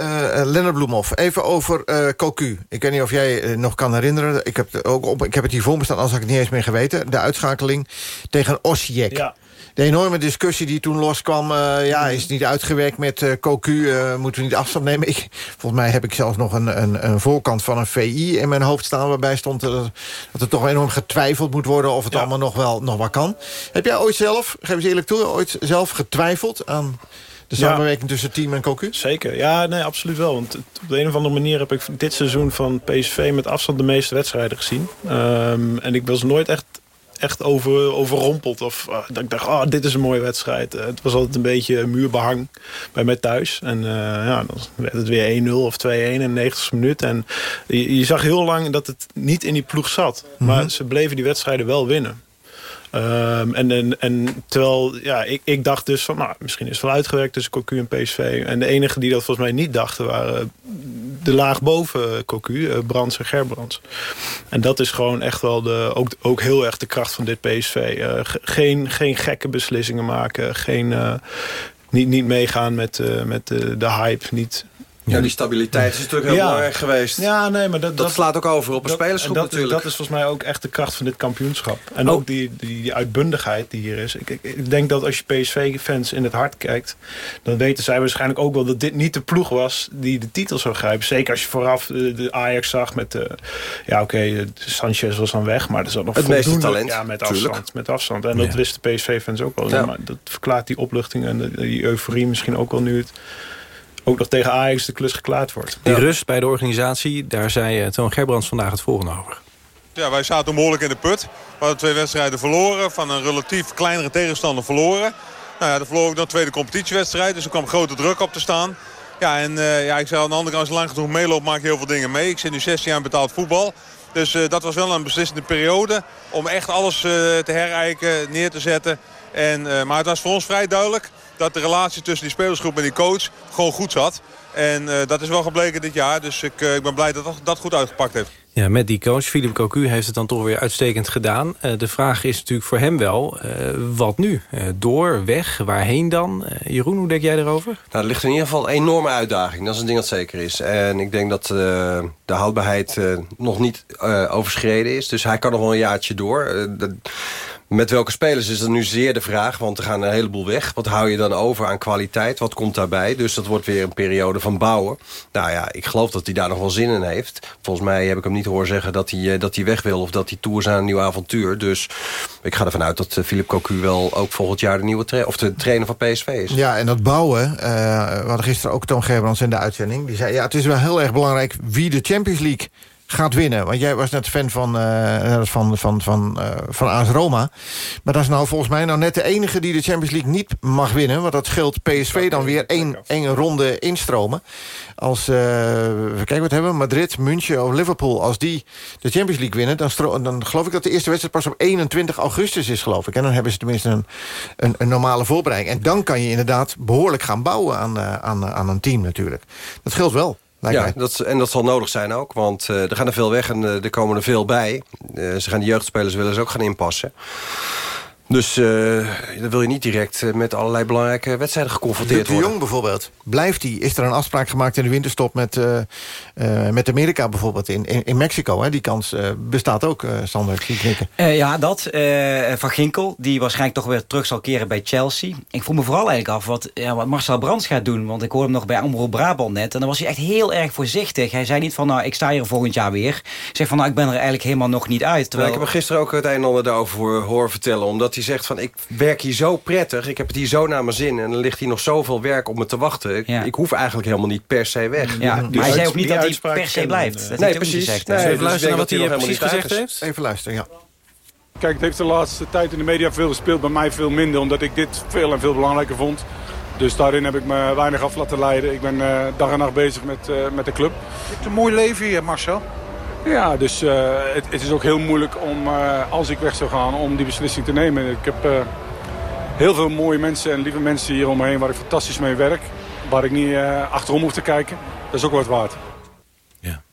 Lennart Bloemhoff, even over Cocu. Ik weet niet of jij nog kan herinneren. Ik heb, ook op, ik heb het hier voor me staan, anders had ik het niet eens meer geweten. De uitschakeling tegen Osijek. Ja de enorme discussie die toen loskwam... Uh, ja, is niet uitgewerkt met uh. Uh, moeten we niet afstand nemen? Ik, volgens mij heb ik zelfs nog een, een, een voorkant van een VI in mijn hoofd staan... waarbij stond dat, dat er toch enorm getwijfeld moet worden... of het ja. allemaal nog wel, nog wat kan. Heb jij ooit zelf, geef eens eerlijk toe... ooit zelf getwijfeld aan de samenwerking ja. tussen team en Cocu? Zeker, ja, nee, absoluut wel. Want op de een of andere manier heb ik dit seizoen van PSV... met afstand de meeste wedstrijden gezien. Um, en ik was nooit echt echt over, overrompeld. Of uh, dat ik dacht, oh, dit is een mooie wedstrijd. Uh, het was altijd een beetje muurbehang bij mij thuis. En uh, ja, dan werd het weer 1-0 of 2-1 in de 90 minuut. En je, je, zag heel lang dat het niet in die ploeg zat. Mm -hmm. Maar ze bleven die wedstrijden wel winnen. Um, en, en, en terwijl, ja, ik, ik dacht dus van, nou, misschien is het wel uitgewerkt tussen Cocu en PSV. En de enige die dat volgens mij niet dachten waren de laag boven Cocu, uh, Brands en Gerbrands. En dat is gewoon echt wel de, ook, ook heel erg de kracht van dit PSV. Uh, geen, geen gekke beslissingen maken, geen, uh, niet, niet meegaan met, met de hype, niet Ja, die stabiliteit is natuurlijk heel Ja. belangrijk geweest. Ja, nee, maar dat, Dat slaat ook over op een dat- spelersgroep en dat, is- natuurlijk. Dat is volgens mij ook echt de kracht van dit kampioenschap. En Oh. ook die, die, die uitbundigheid die hier is. Ik, ik, ik denk dat als je PSV-fans in het hart kijkt... dan weten zij waarschijnlijk ook wel dat dit niet de ploeg was... die de titel zou grijpen. Zeker als je vooraf de, de Ajax zag met... de ja, oké, eh, Sanchez was dan weg, maar er zat nog Het meeste voldoende- talent, Ja, met tuurlijk. afstand. Met afstand. En dat Ja. wisten de PSV-fans ook wel. Ja. Maar dat verklaart die opluchting en de- die euforie misschien ook wel nu het... ook nog tegen Ajax de klus geklaard wordt. Die rust bij de organisatie, daar zei eh, Toon Gerbrands vandaag het volgende over. Ja, wij zaten behoorlijk in de put. We hadden twee wedstrijden verloren. Van een relatief kleinere tegenstander verloren. Nou ja, dan verloor ik dan de tweede competitiewedstrijd. Dus er kwam grote druk op te staan. Ja, en eh, ja, ik zei aan de andere kant, als je lang genoeg meeloopt, maak je heel veel dingen mee. Ik zit nu 16 jaar in betaald voetbal. Dus eh, dat was wel een beslissende periode. Om echt alles eh, te herijken, neer te zetten. En, eh, maar het was voor ons vrij duidelijk dat de relatie tussen die spelersgroep en die coach gewoon goed zat. En eh, dat is wel gebleken dit jaar. Dus ik, eh, ik ben blij dat dat- dat goed uitgepakt heeft. Ja, met die coach, Philippe Cocu, heeft het dan toch weer uitstekend gedaan. Eh, de vraag is natuurlijk voor hem wel, eh, wat nu? Eh, door, weg, waarheen dan? Jeroen, hoe denk jij erover? Nou, er ligt in ieder geval een enorme uitdaging. Dat is een ding dat zeker is. En ik denk dat eh, de houdbaarheid eh, nog niet eh, overschreden is. Dus hij kan nog wel een jaartje door. Eh, dat- met welke spelers is dat nu zeer de vraag. Want er gaan een heleboel weg. Wat hou je dan over aan kwaliteit? Wat komt daarbij? Dus dat wordt weer een periode van bouwen. Nou ja, ik geloof dat hij daar nog wel zin in heeft. Volgens mij heb ik hem niet horen zeggen dat hij, eh, dat hij weg wil... of dat hij toe is aan een nieuw avontuur. Dus ik ga ervan uit dat eh, Philippe Cocu wel ook volgend jaar de nieuwe of de trainer van PSV is. Ja, en dat bouwen, eh, we gisteren ook Toon Gerbrands in de uitzending. Die zei, ja, het is wel heel erg belangrijk wie de Champions League gaat winnen. Want jij was net fan van, eh, van, van, van, eh, van AS Roma. Maar dat is nou volgens mij nou net de enige die de Champions League niet mag winnen. Want dat scheelt PSV dan weer één, één ronde instromen. Als, eh even kijken wat hebben we, Madrid, München of Liverpool. Als die de Champions League winnen, dan, dan geloof ik dat de eerste wedstrijd pas op 21 augustus is, geloof ik. En dan hebben ze tenminste een, een, een normale voorbereiding. En dan kan je inderdaad behoorlijk gaan bouwen aan, eh, aan, eh, aan een team natuurlijk. Dat scheelt wel. Lijkt Ja, mij. dat, en dat zal nodig zijn ook. Want eh, er gaan er veel weg en eh, er komen er veel bij. Eh, ze gaan de jeugdspelers willen ze ook gaan inpassen. Dus eh, dan wil je niet direct eh, met allerlei belangrijke wedstrijden De, geconfronteerd de worden. Jong bijvoorbeeld, blijft die? Is er een afspraak gemaakt in de winterstop met, eh, eh, met Amerika bijvoorbeeld in, in, in Mexico? Hè? Die kans bestaat ook, eh Sander. Eh, ja, dat. eh, van Ginkel, die waarschijnlijk toch weer terug zal keren bij Chelsea. Ik vroeg me vooral eigenlijk af wat, ja, wat Marcel Brands gaat doen. Want ik hoorde hem nog bij Omroep Brabant net. En dan was hij echt heel erg voorzichtig. Hij zei niet van, nou, ik sta hier volgend jaar weer. Hij zegt van, nou, ik ben er eigenlijk helemaal nog niet uit. Terwijl... Ik heb hem gisteren ook het een en ander daarover horen vertellen. Omdat hij zegt van, ik werk hier zo prettig. Ik heb het hier zo naar mijn zin. En er ligt hier nog zoveel werk op me te wachten. Ik, ik hoef eigenlijk helemaal niet per se weg. Ja, maar hij zei ook niet dat hij per se blijft. Dat heeft nee, precies. gezegd. Nee, Dus dus even luisteren naar wat hij precies gezegd is. Even luisteren, ja. Kijk, het heeft de laatste tijd in de media veel gespeeld. Bij mij veel minder, omdat ik dit veel en veel belangrijker vond. Dus daarin heb ik me weinig af laten leiden. Ik ben eh, dag en nacht bezig met, eh, met de club. Het is een mooi leven hier, Marcel. Ja, dus eh, het, het is ook heel moeilijk om, eh, als ik weg zou gaan, om die beslissing te nemen. Ik heb eh, heel veel mooie mensen en lieve mensen hier om me heen waar ik fantastisch mee werk. Waar ik niet achterom hoef te kijken. Dat is ook wat waard.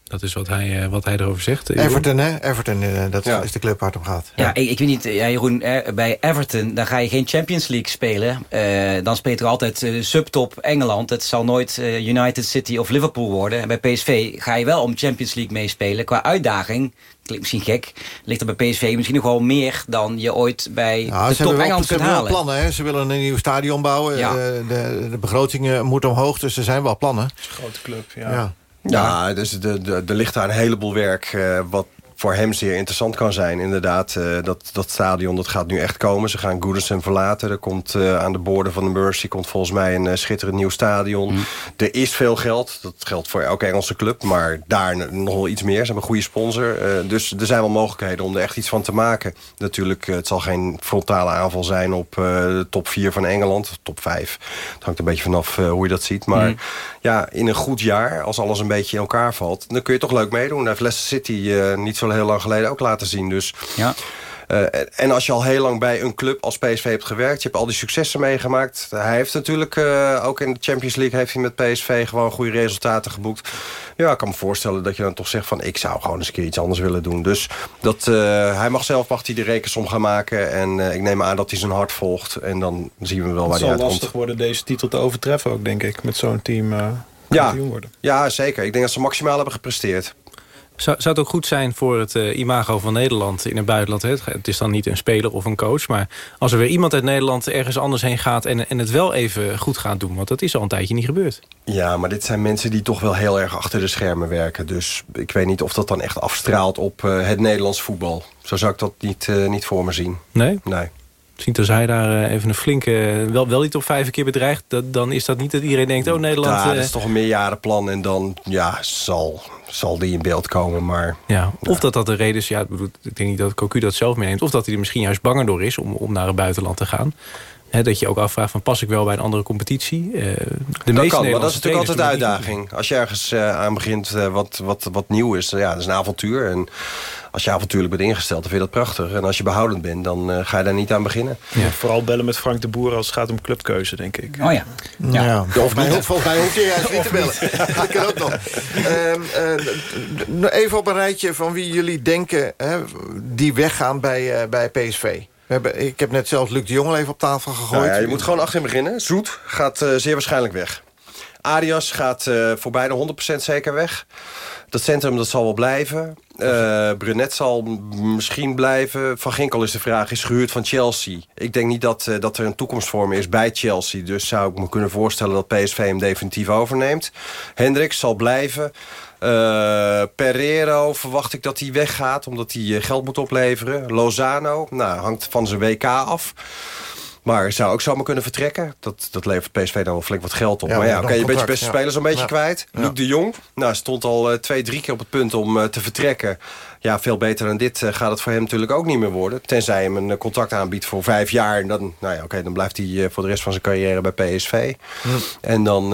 Dat is wat hij, eh, wat hij erover zegt. Jeroen. Everton, hè? Everton, eh, dat is de club waar het om gaat. Ja, ik, ik weet niet, ja, Jeroen, eh, bij Everton dan ga je geen Champions League spelen. Eh, dan speelt er altijd eh, subtop Engeland. Het zal nooit eh, United City of Liverpool worden. En bij PSV ga je wel om Champions League meespelen. Qua uitdaging, klinkt misschien gek, ligt er bij PSV misschien nog wel meer dan je ooit bij de ze top wel, Engeland ze hebben wel plannen. Hè? Ze willen een nieuw stadion bouwen. Ja. Eh, De, de begrotingen moeten omhoog, dus er zijn wel plannen. Grote club, ja. Ja. Dus de, de, er ligt daar een heleboel werk eh, wat voor hem zeer interessant kan zijn. Inderdaad, eh, dat, dat stadion dat gaat nu echt komen. Ze gaan Goodison verlaten. Er komt eh, aan de borden van de Mercy komt volgens mij een eh, schitterend nieuw stadion. Er is veel geld. Dat geldt voor elke Engelse club. Maar daar nog wel iets meer. Ze hebben een goede sponsor. Dus er zijn wel mogelijkheden om er echt iets van te maken. Natuurlijk, het zal geen frontale aanval zijn op de top 4 van Engeland. Top 5. Het hangt een beetje vanaf hoe je dat ziet. Maar Mhm. ja, in een goed jaar, als alles een beetje in elkaar valt... dan kun je toch leuk meedoen. Dat heeft Leicester City niet zo heel lang geleden ook laten zien. Dus, ja. eh, en als je al heel lang bij een club als PSV hebt gewerkt... je hebt al die successen meegemaakt. Hij heeft natuurlijk eh, ook in de Champions League... heeft hij met PSV gewoon goede resultaten geboekt. Ja, ik kan me voorstellen dat je dan toch zegt van... ik zou gewoon eens een keer iets anders willen doen. Dus dat, eh, hij mag zelf mag hij de rekensom gaan maken. En eh, ik neem aan dat hij zijn hart volgt. En dan zien we wel Het waar hij zal uitkomt. lastig worden deze titel te overtreffen ook, denk ik. Met zo'n team. eh, worden. Ja, zeker. Ik denk dat ze maximaal hebben gepresteerd. Zou, zou het ook goed zijn voor het uh, imago van Nederland in het buitenland? Hè? Het is dan niet een speler of een coach. Maar als er weer iemand uit Nederland ergens anders heen gaat... en, en het wel even goed gaat doen. Want dat is al een tijdje niet gebeurd. Ja, maar dit zijn mensen die toch wel heel erg achter de schermen werken. Dus ik weet niet of dat dan echt afstraalt op uh, het Nederlands voetbal. Zo zou ik dat niet, uh, niet voor me zien. Nee? Nee. Misschien als hij daar even een flinke... wel, wel die top vijf keer bedreigt... Dat, dan is dat niet dat iedereen denkt... oh, Nederland... Ja, dat is toch een meerjarenplan. En dan ja, zal, zal die in beeld komen. Maar, ja, of dat dat de reden is... Ja, ik denk niet dat Cocu dat zelf meeneemt. Of dat hij er misschien juist banger door is... om, om naar het buitenland te gaan. He, dat je ook afvraagt van pas ik wel bij een andere competitie. Uh, de dat kan, maar dat is natuurlijk altijd de uitdaging. Als je ergens uh, aan begint uh, wat, wat, wat nieuw is, ja, dat is een avontuur. En als je avontuurlijk bent ingesteld, dan vind je dat prachtig. En als je behoudend bent, dan uh, ga je daar niet aan beginnen. Ja. Vooral bellen met Frank de Boer als het gaat om clubkeuze, denk ik. Oh ja. ja. ja. Of mij, volgens mij hoef je juist niet te bellen. [LAUGHS] dat kan ook nog. Uh, even op een rijtje van wie jullie denken hè, die weggaan bij, uh, bij PSV. Hebben, ik heb net zelfs Luc de Jong even op tafel gegooid. Nou ja, je moet gewoon achterin beginnen. Zoet gaat uh, zeer waarschijnlijk weg. Arias gaat uh, voor bijna 100% zeker weg. Dat centrum dat zal wel blijven. Uh, Brunet zal misschien blijven. Van Ginkel is de vraag, is gehuurd van Chelsea. Ik denk niet dat, dat er een toekomstvorm is bij Chelsea. Dus zou ik me kunnen voorstellen dat PSV hem definitief overneemt. Hendricks zal blijven. Uh, Pereiro verwacht ik dat hij weggaat, omdat hij geld moet opleveren. Lozano, nou, hangt van zijn WK af. Maar zou ook zomaar kunnen vertrekken. Dat, dat levert PSV dan wel flink wat geld op. Ja, maar ja, oké, okay, je bent je beste spelers een beetje kwijt. Luc de Jong nou, stond al uh, twee, drie keer op het punt om uh, te vertrekken. Ja, veel beter dan dit uh, gaat het voor hem natuurlijk ook niet meer worden. Tenzij hem een contract aanbiedt voor vijf jaar. En dan, nou ja, oké, dan blijft hij voor de rest van zijn carrière bij PSV. En dan,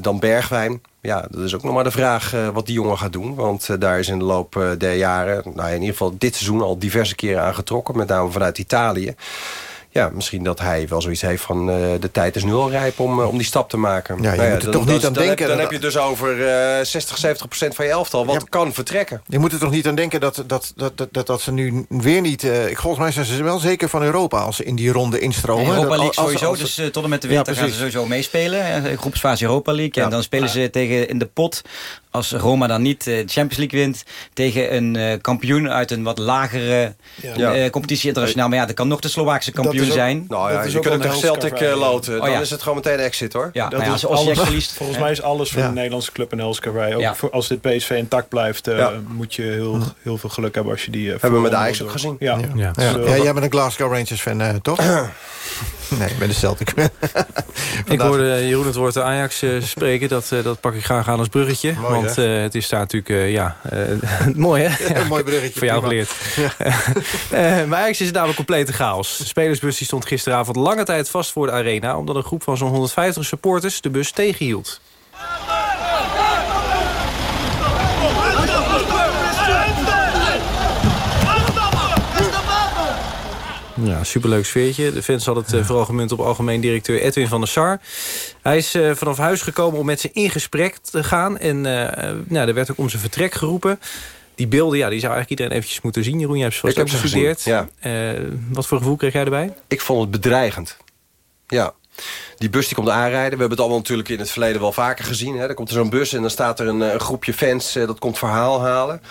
dan Bergwijn. Ja, dat is ook nog maar de vraag uh, wat die jongen gaat doen. Want uh, daar is in de loop uh, der jaren, nou in ieder geval dit seizoen... al diverse keren aan getrokken, met name vanuit Italië ja, misschien dat hij wel zoiets heeft van uh, de tijd is nu al rijp om, uh, om die stap te maken. Ja, je nou ja, moet er dan, toch niet dan, aan dan denken. Heb, dan heb je dus over uh, 60, 70 procent van je elftal wat ja, kan vertrekken. Je moet er toch niet aan denken dat, dat, dat, dat, dat, dat ze nu weer niet... Uh, volgens mij zijn ze wel zeker van Europa als ze in die ronde instromen. Europa dat, League als, sowieso, als, dus tot en met de winter gaan ze sowieso meespelen. Groepsfase Europa League. En dan spelen ze tegen in de pot als Roma dan niet de Champions League wint... tegen een kampioen uit een wat lagere ja. competitie internationaal. Maar ja, dat kan nog de Slovaakse kampioen zijn. Nou ja, je kunt ook tegen Celtic uh, loten. Dan oh, ja. is het gewoon meteen exit, hoor. Ja, dat ja, is als alles, je verliest... Volgens mij is alles voor de Nederlandse club een Elskarwei. Ook ja. voor, als dit PSV intact blijft... moet je heel, heel veel geluk hebben als je die... Hebben we met de Ajax ook gezien. Ja. Ja. Ja. jij bent een Glasgow Rangers fan, toch? [CLEARS THROAT] nee, ik ben de Celtic [LAUGHS] Ik hoorde Jeroen het woord Ajax spreken. Dat, dat pak ik graag aan als bruggetje. Mooi, want het is daar natuurlijk, uh, ja, uh, [LAUGHS] mooi hè? Ja, mooi bruggetje. Voor jou geleerd. [LAUGHS] Maar eigenlijk is het namelijk complete chaos. De spelersbus die stond gisteravond lange tijd vast voor de arena... omdat een groep van zo'n 150 supporters de bus tegenhield. Ja, superleuk sfeertje. De fans hadden het uh, vooral gemunt op algemeen directeur Edwin van der Sar. Hij is uh, vanaf huis gekomen om met ze in gesprek te gaan. En uh, nou, er werd ook om zijn vertrek geroepen. Die beelden, ja, die zou eigenlijk iedereen eventjes moeten zien. Jeroen, jij hebt ze ook gestudeerd. Ja. wat voor gevoel kreeg jij erbij? Ik vond het bedreigend. Ja. Die bus die komt aanrijden. We hebben het allemaal natuurlijk in het verleden wel vaker gezien. Hè. Er komt er zo'n bus en dan staat er een, een groepje fans... Uh, dat komt verhaal halen.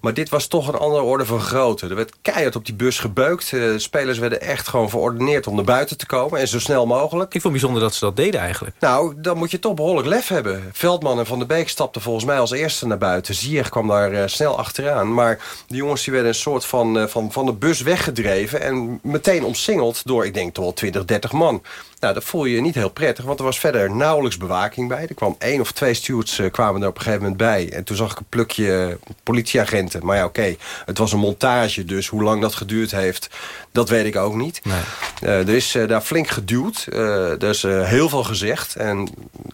Maar dit was toch een andere orde van grootte. Er werd keihard op die bus gebeukt. Uh, de spelers werden echt gewoon verordeneerd om naar buiten te komen. En zo snel mogelijk. Ik vond bijzonder dat ze dat deden eigenlijk. Nou, dan moet je toch behoorlijk lef hebben. Veldman en Van der Beek stapten volgens mij als eerste naar buiten. Ziyech kwam daar uh, snel achteraan. Maar die jongens die werden een soort van, van, van de bus weggedreven... en meteen omsingeld door, ik denk, toch wel 20, 30 man. Nou, dat voel je niet heel prettig, want er was verder nauwelijks bewaking bij. Er kwam één of twee stewards uh, kwamen er op een gegeven moment bij. En toen zag ik een plukje politieagenten. Maar ja, oké, okay, het was een montage, dus hoe lang dat geduurd heeft... dat weet ik ook niet. Nee. Uh, er is uh, daar flink geduwd. er is heel veel gezegd. En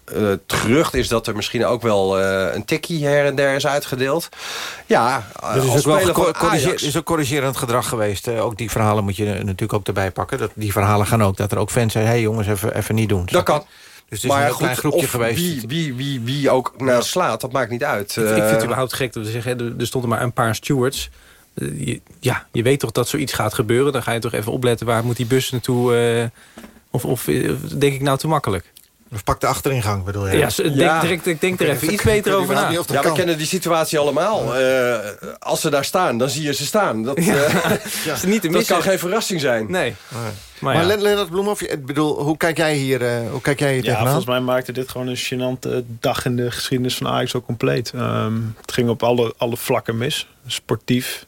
het gerucht is dat er misschien ook wel een tikkie her en der is uitgedeeld. Ja, er is ook wel is ook corrigerend gedrag geweest. ook die verhalen moet je natuurlijk ook erbij pakken. Dat, die verhalen gaan ook, dat er ook fans zijn... hey, jongens, even, even niet doen. Dat kan. Dus het is maar een goed, klein groepje geweest. Wie, wie, wie, wie ook naar slaat, dat maakt niet uit. Ik, ik vind het überhaupt gek dat we zeggen... Er, er stonden maar een paar stewards. Je, ja, je weet toch dat zoiets gaat gebeuren. Dan ga je toch even opletten waar moet die bus naartoe... Uh, of, of denk ik nou te makkelijk? Of pak de achteringang, bedoel je? Ja, ik denk, direct, ik denk er even iets beter over na. Ja, we kennen die situatie allemaal. Eh, als ze daar staan, dan zie je ze staan. Dat, Ja. eh, [LAUGHS] Ja. Is niet te dat kan geen verrassing zijn. Nee. Maar, ja. Len- Lennart Bloemhoff, ik bedoel, hoe kijk jij hier, eh, hoe kijk jij hier Ja, tegenaan? volgens mij maakte dit gewoon een gênante dag in de geschiedenis van Ajax ook compleet. Ehm, het ging op alle, alle vlakken mis. Sportief.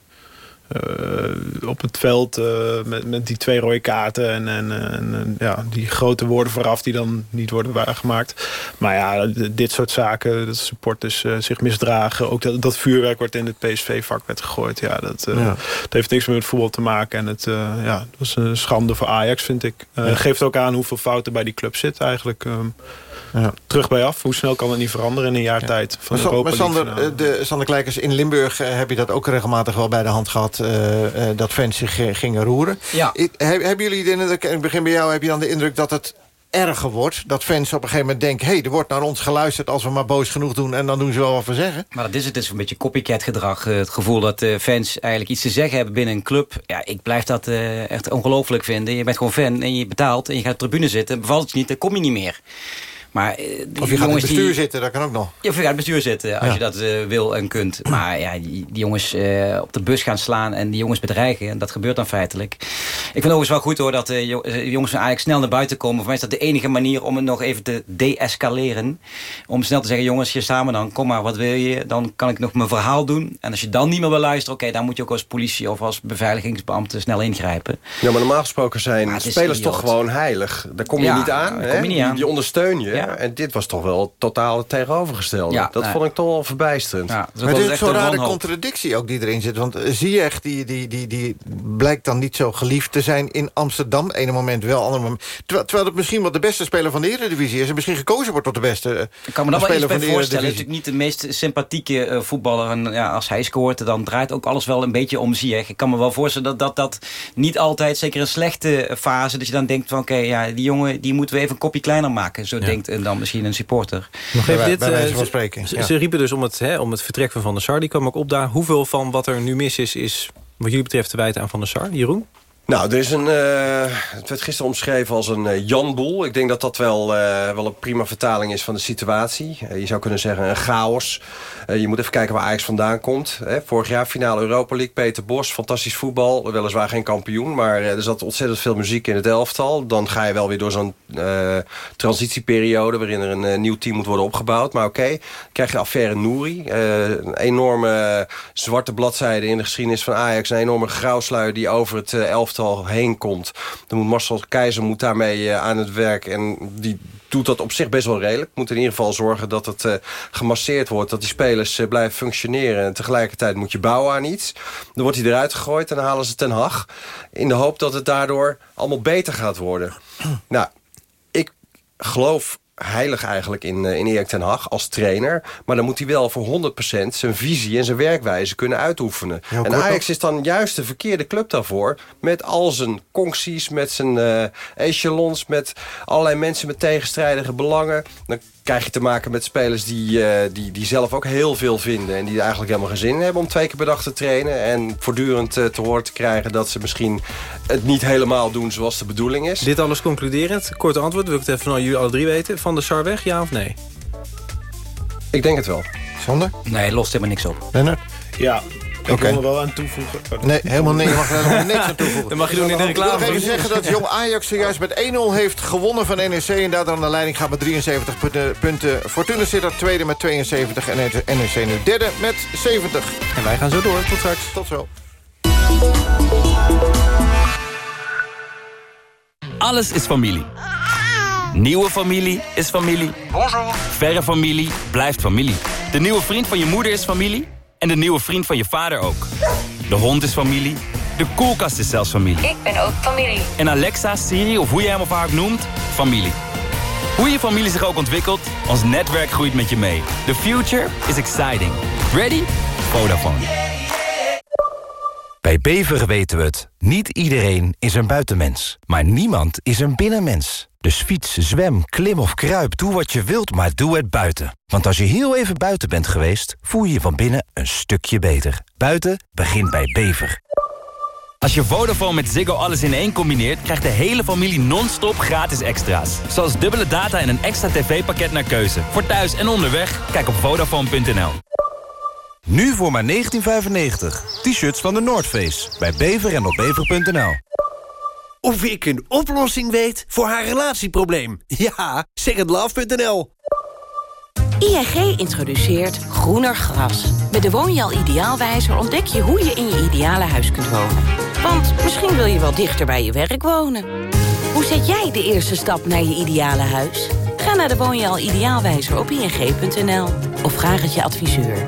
Eh, op het veld eh, met, met die twee rode kaarten en, en, en, ja, die grote woorden vooraf die dan niet worden waargemaakt. Maar ja, dit soort zaken, dat supporters eh, zich misdragen. Ook dat, dat vuurwerk wordt in het PSV-vak werd gegooid. Ja, dat, Ja. dat heeft niks meer met voetbal te maken. En het ja, dat is een schande voor Ajax, vind ik. Ja. Geeft ook aan hoeveel fouten bij die club zitten eigenlijk. ehm, Ja. Terug bij af. Hoe snel kan het niet veranderen in een jaar tijd? Van Maar, Europa maar Sander, eh, de, Sander Kleikers, in Limburg eh, heb je dat ook regelmatig wel bij de hand gehad... eh, eh, dat fans zich gingen roeren. Ja. Ik- heb- hebben jullie de indruk, en ik begin bij jou, heb je dan de indruk dat het erger wordt? Dat fans op een gegeven moment denken... hé, hey, er wordt naar ons geluisterd als we maar boos genoeg doen... en dan doen ze wel wat we zeggen? Maar dat is het, het is een beetje copycat gedrag. Het gevoel dat eh, fans eigenlijk iets te zeggen hebben binnen een club. Ja, ik blijf dat eh, echt ongelooflijk vinden. Je bent gewoon fan en je betaalt en je gaat op de tribune zitten. Bevalt het je niet, dan kom je niet meer. Maar, eh, die Of je gaat in jongens het bestuur die- zitten, dat kan ook nog. Ja, of je gaat in het bestuur zitten als Ja. je dat eh, wil en kunt. Maar ja, die, die jongens eh, op de bus gaan slaan en die jongens bedreigen. En dat gebeurt dan feitelijk. Ik vind overigens wel goed hoor dat de jo- eh, jongens van Ajax snel naar buiten komen. Voor mij is dat de enige manier om het nog even te deescaleren. Om snel te zeggen, jongens, hier samen dan. Kom maar, wat wil je? Dan kan ik nog mijn verhaal doen. En als je dan niet meer wil luisteren, oké, dan moet je ook als politie of als beveiligingsbeambte snel ingrijpen. Ja, maar normaal gesproken zijn spelers idioot. toch gewoon heilig. Daar kom je Ja, niet aan. daar hè? kom je niet aan. Die ondersteun je. Ja. En dit was toch wel totaal het tegenovergestelde. Ja, dat nee. vond ik toch wel verbijsterend. Ja, Maar het is zo'n rare contradictie ook die erin zit. Want eh, Ziyech, die, die, die, die blijkt dan niet zo geliefd te zijn in Amsterdam. Ene moment wel, andere moment... Terwijl, terwijl het misschien wel de beste speler van de Eredivisie is... en misschien gekozen wordt tot de beste eh, Ik kan me daar wel iets bij de voorstellen. Eredivisie. Natuurlijk niet de meest sympathieke eh, voetballer. En ja, als hij scoort, dan draait ook alles wel een beetje om Ziyech. Ik kan me wel voorstellen dat dat, dat niet altijd, zeker een slechte fase... dat je dan denkt van oké, ja, die jongen die moeten we even een kopje kleiner maken. Zo denkt eh, dan misschien een supporter. Nog even dit, bij eh, wijze van ze- spreken, Ze, ja. ze riepen dus om het, hè, om het vertrek van Van der Sar. Die kwam ook op daar. Hoeveel van wat er nu mis is, is wat jullie betreft te wijten aan Van der Sar? Jeroen? Nou, er is een, eh, het werd gisteren omschreven als een eh, Janboel. Ik denk dat dat wel, eh, wel een prima vertaling is van de situatie. Je zou kunnen zeggen een chaos. Je moet even kijken waar Ajax vandaan komt. Hè. Vorig jaar finale Europa League, Peter Bos, fantastisch voetbal. Weliswaar geen kampioen, maar er zat ontzettend veel muziek in het elftal. Dan ga je wel weer door zo'n transitieperiode... waarin er een nieuw team moet worden opgebouwd. Maar oké, krijg je affaire Nouri. een enorme zwarte bladzijde in de geschiedenis van Ajax. Een enorme grauwsluier die over het eh, heen komt. Dan moet Marcel Keizer moet daarmee eh, aan het werk. En die doet dat op zich best wel redelijk. Moet in ieder geval zorgen dat het eh, gemasseerd wordt. Dat die spelers eh, blijven functioneren. En tegelijkertijd moet je bouwen aan iets. Dan wordt hij eruit gegooid en dan halen ze Ten Hag. In de hoop dat het daardoor allemaal beter gaat worden. nou, ik geloof heilig eigenlijk in, eh, in Erik ten Hag als trainer. Maar dan moet hij wel voor 100% zijn visie en zijn werkwijze kunnen uitoefenen. Ja, en Ajax is dan juist de verkeerde club daarvoor. Met al zijn concties, met zijn eh echelons... met allerlei mensen met tegenstrijdige belangen. Dan krijg je te maken met spelers die, eh, die, die zelf ook heel veel vinden... en die er eigenlijk helemaal geen zin in hebben om twee keer per dag te trainen... en voortdurend eh, te horen te krijgen dat ze misschien het niet helemaal doen zoals de bedoeling is. Dit alles concluderend. Korte antwoord, wil ik het even van jullie alle drie weten. Van der Sar weg, ja of nee? Ik denk het wel. Sander? Nee, lost helemaal niks op. Lennart? Ja, ik Oké. wil er wel aan toevoegen. Nee, helemaal niks. Je mag er helemaal [LAUGHS] niks aan toevoegen. Dan mag je doen in de reclame. Ik wil nog even zeggen dat Jong Ajax zojuist met 1-0 heeft gewonnen van NEC... en daardoor aan de leiding gaat met 73 punten-. Fortuna zit er tweede met 72 en NEC nu derde met 70. En wij gaan zo door. Tot straks. Tot zo. Alles is familie. Nieuwe familie is familie. Verre familie blijft familie. De nieuwe vriend van je moeder is familie. En de nieuwe vriend van je vader ook. De hond is familie. De koelkast is zelfs familie. Ik ben ook familie. En Alexa, Siri of hoe je hem of haar ook noemt, familie. Hoe je familie zich ook ontwikkelt, ons netwerk groeit met je mee. The future is exciting. Ready? Vodafone. Bij Bever weten we het. Niet iedereen is een buitenmens. Maar niemand is een binnenmens. Dus fiets, zwem, klim of kruip, doe wat je wilt, maar doe het buiten. Want als je heel even buiten bent geweest, voel je je van binnen een stukje beter. Buiten begint bij Bever. Als je Vodafone met Ziggo alles in één combineert... krijgt de hele familie non-stop gratis extra's. Zoals dubbele data en een extra tv-pakket naar keuze. Voor thuis en onderweg, kijk op Vodafone.nl. Nu voor maar 19,95. T-shirts van de Noordface. Bij bever en op bever.nl. Of ik een oplossing weet voor haar relatieprobleem. [LAUGHS] Ja, secondlove.nl. ING introduceert groener gras. Met de Woonjaal Ideaalwijzer ontdek je hoe je in je ideale huis kunt wonen. Want misschien wil je wel dichter bij je werk wonen. Hoe zet jij de eerste stap naar je ideale huis? Ga naar de Woonjaal Ideaalwijzer op ing.nl. Of vraag het je adviseur.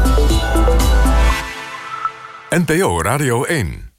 NPO Radio 1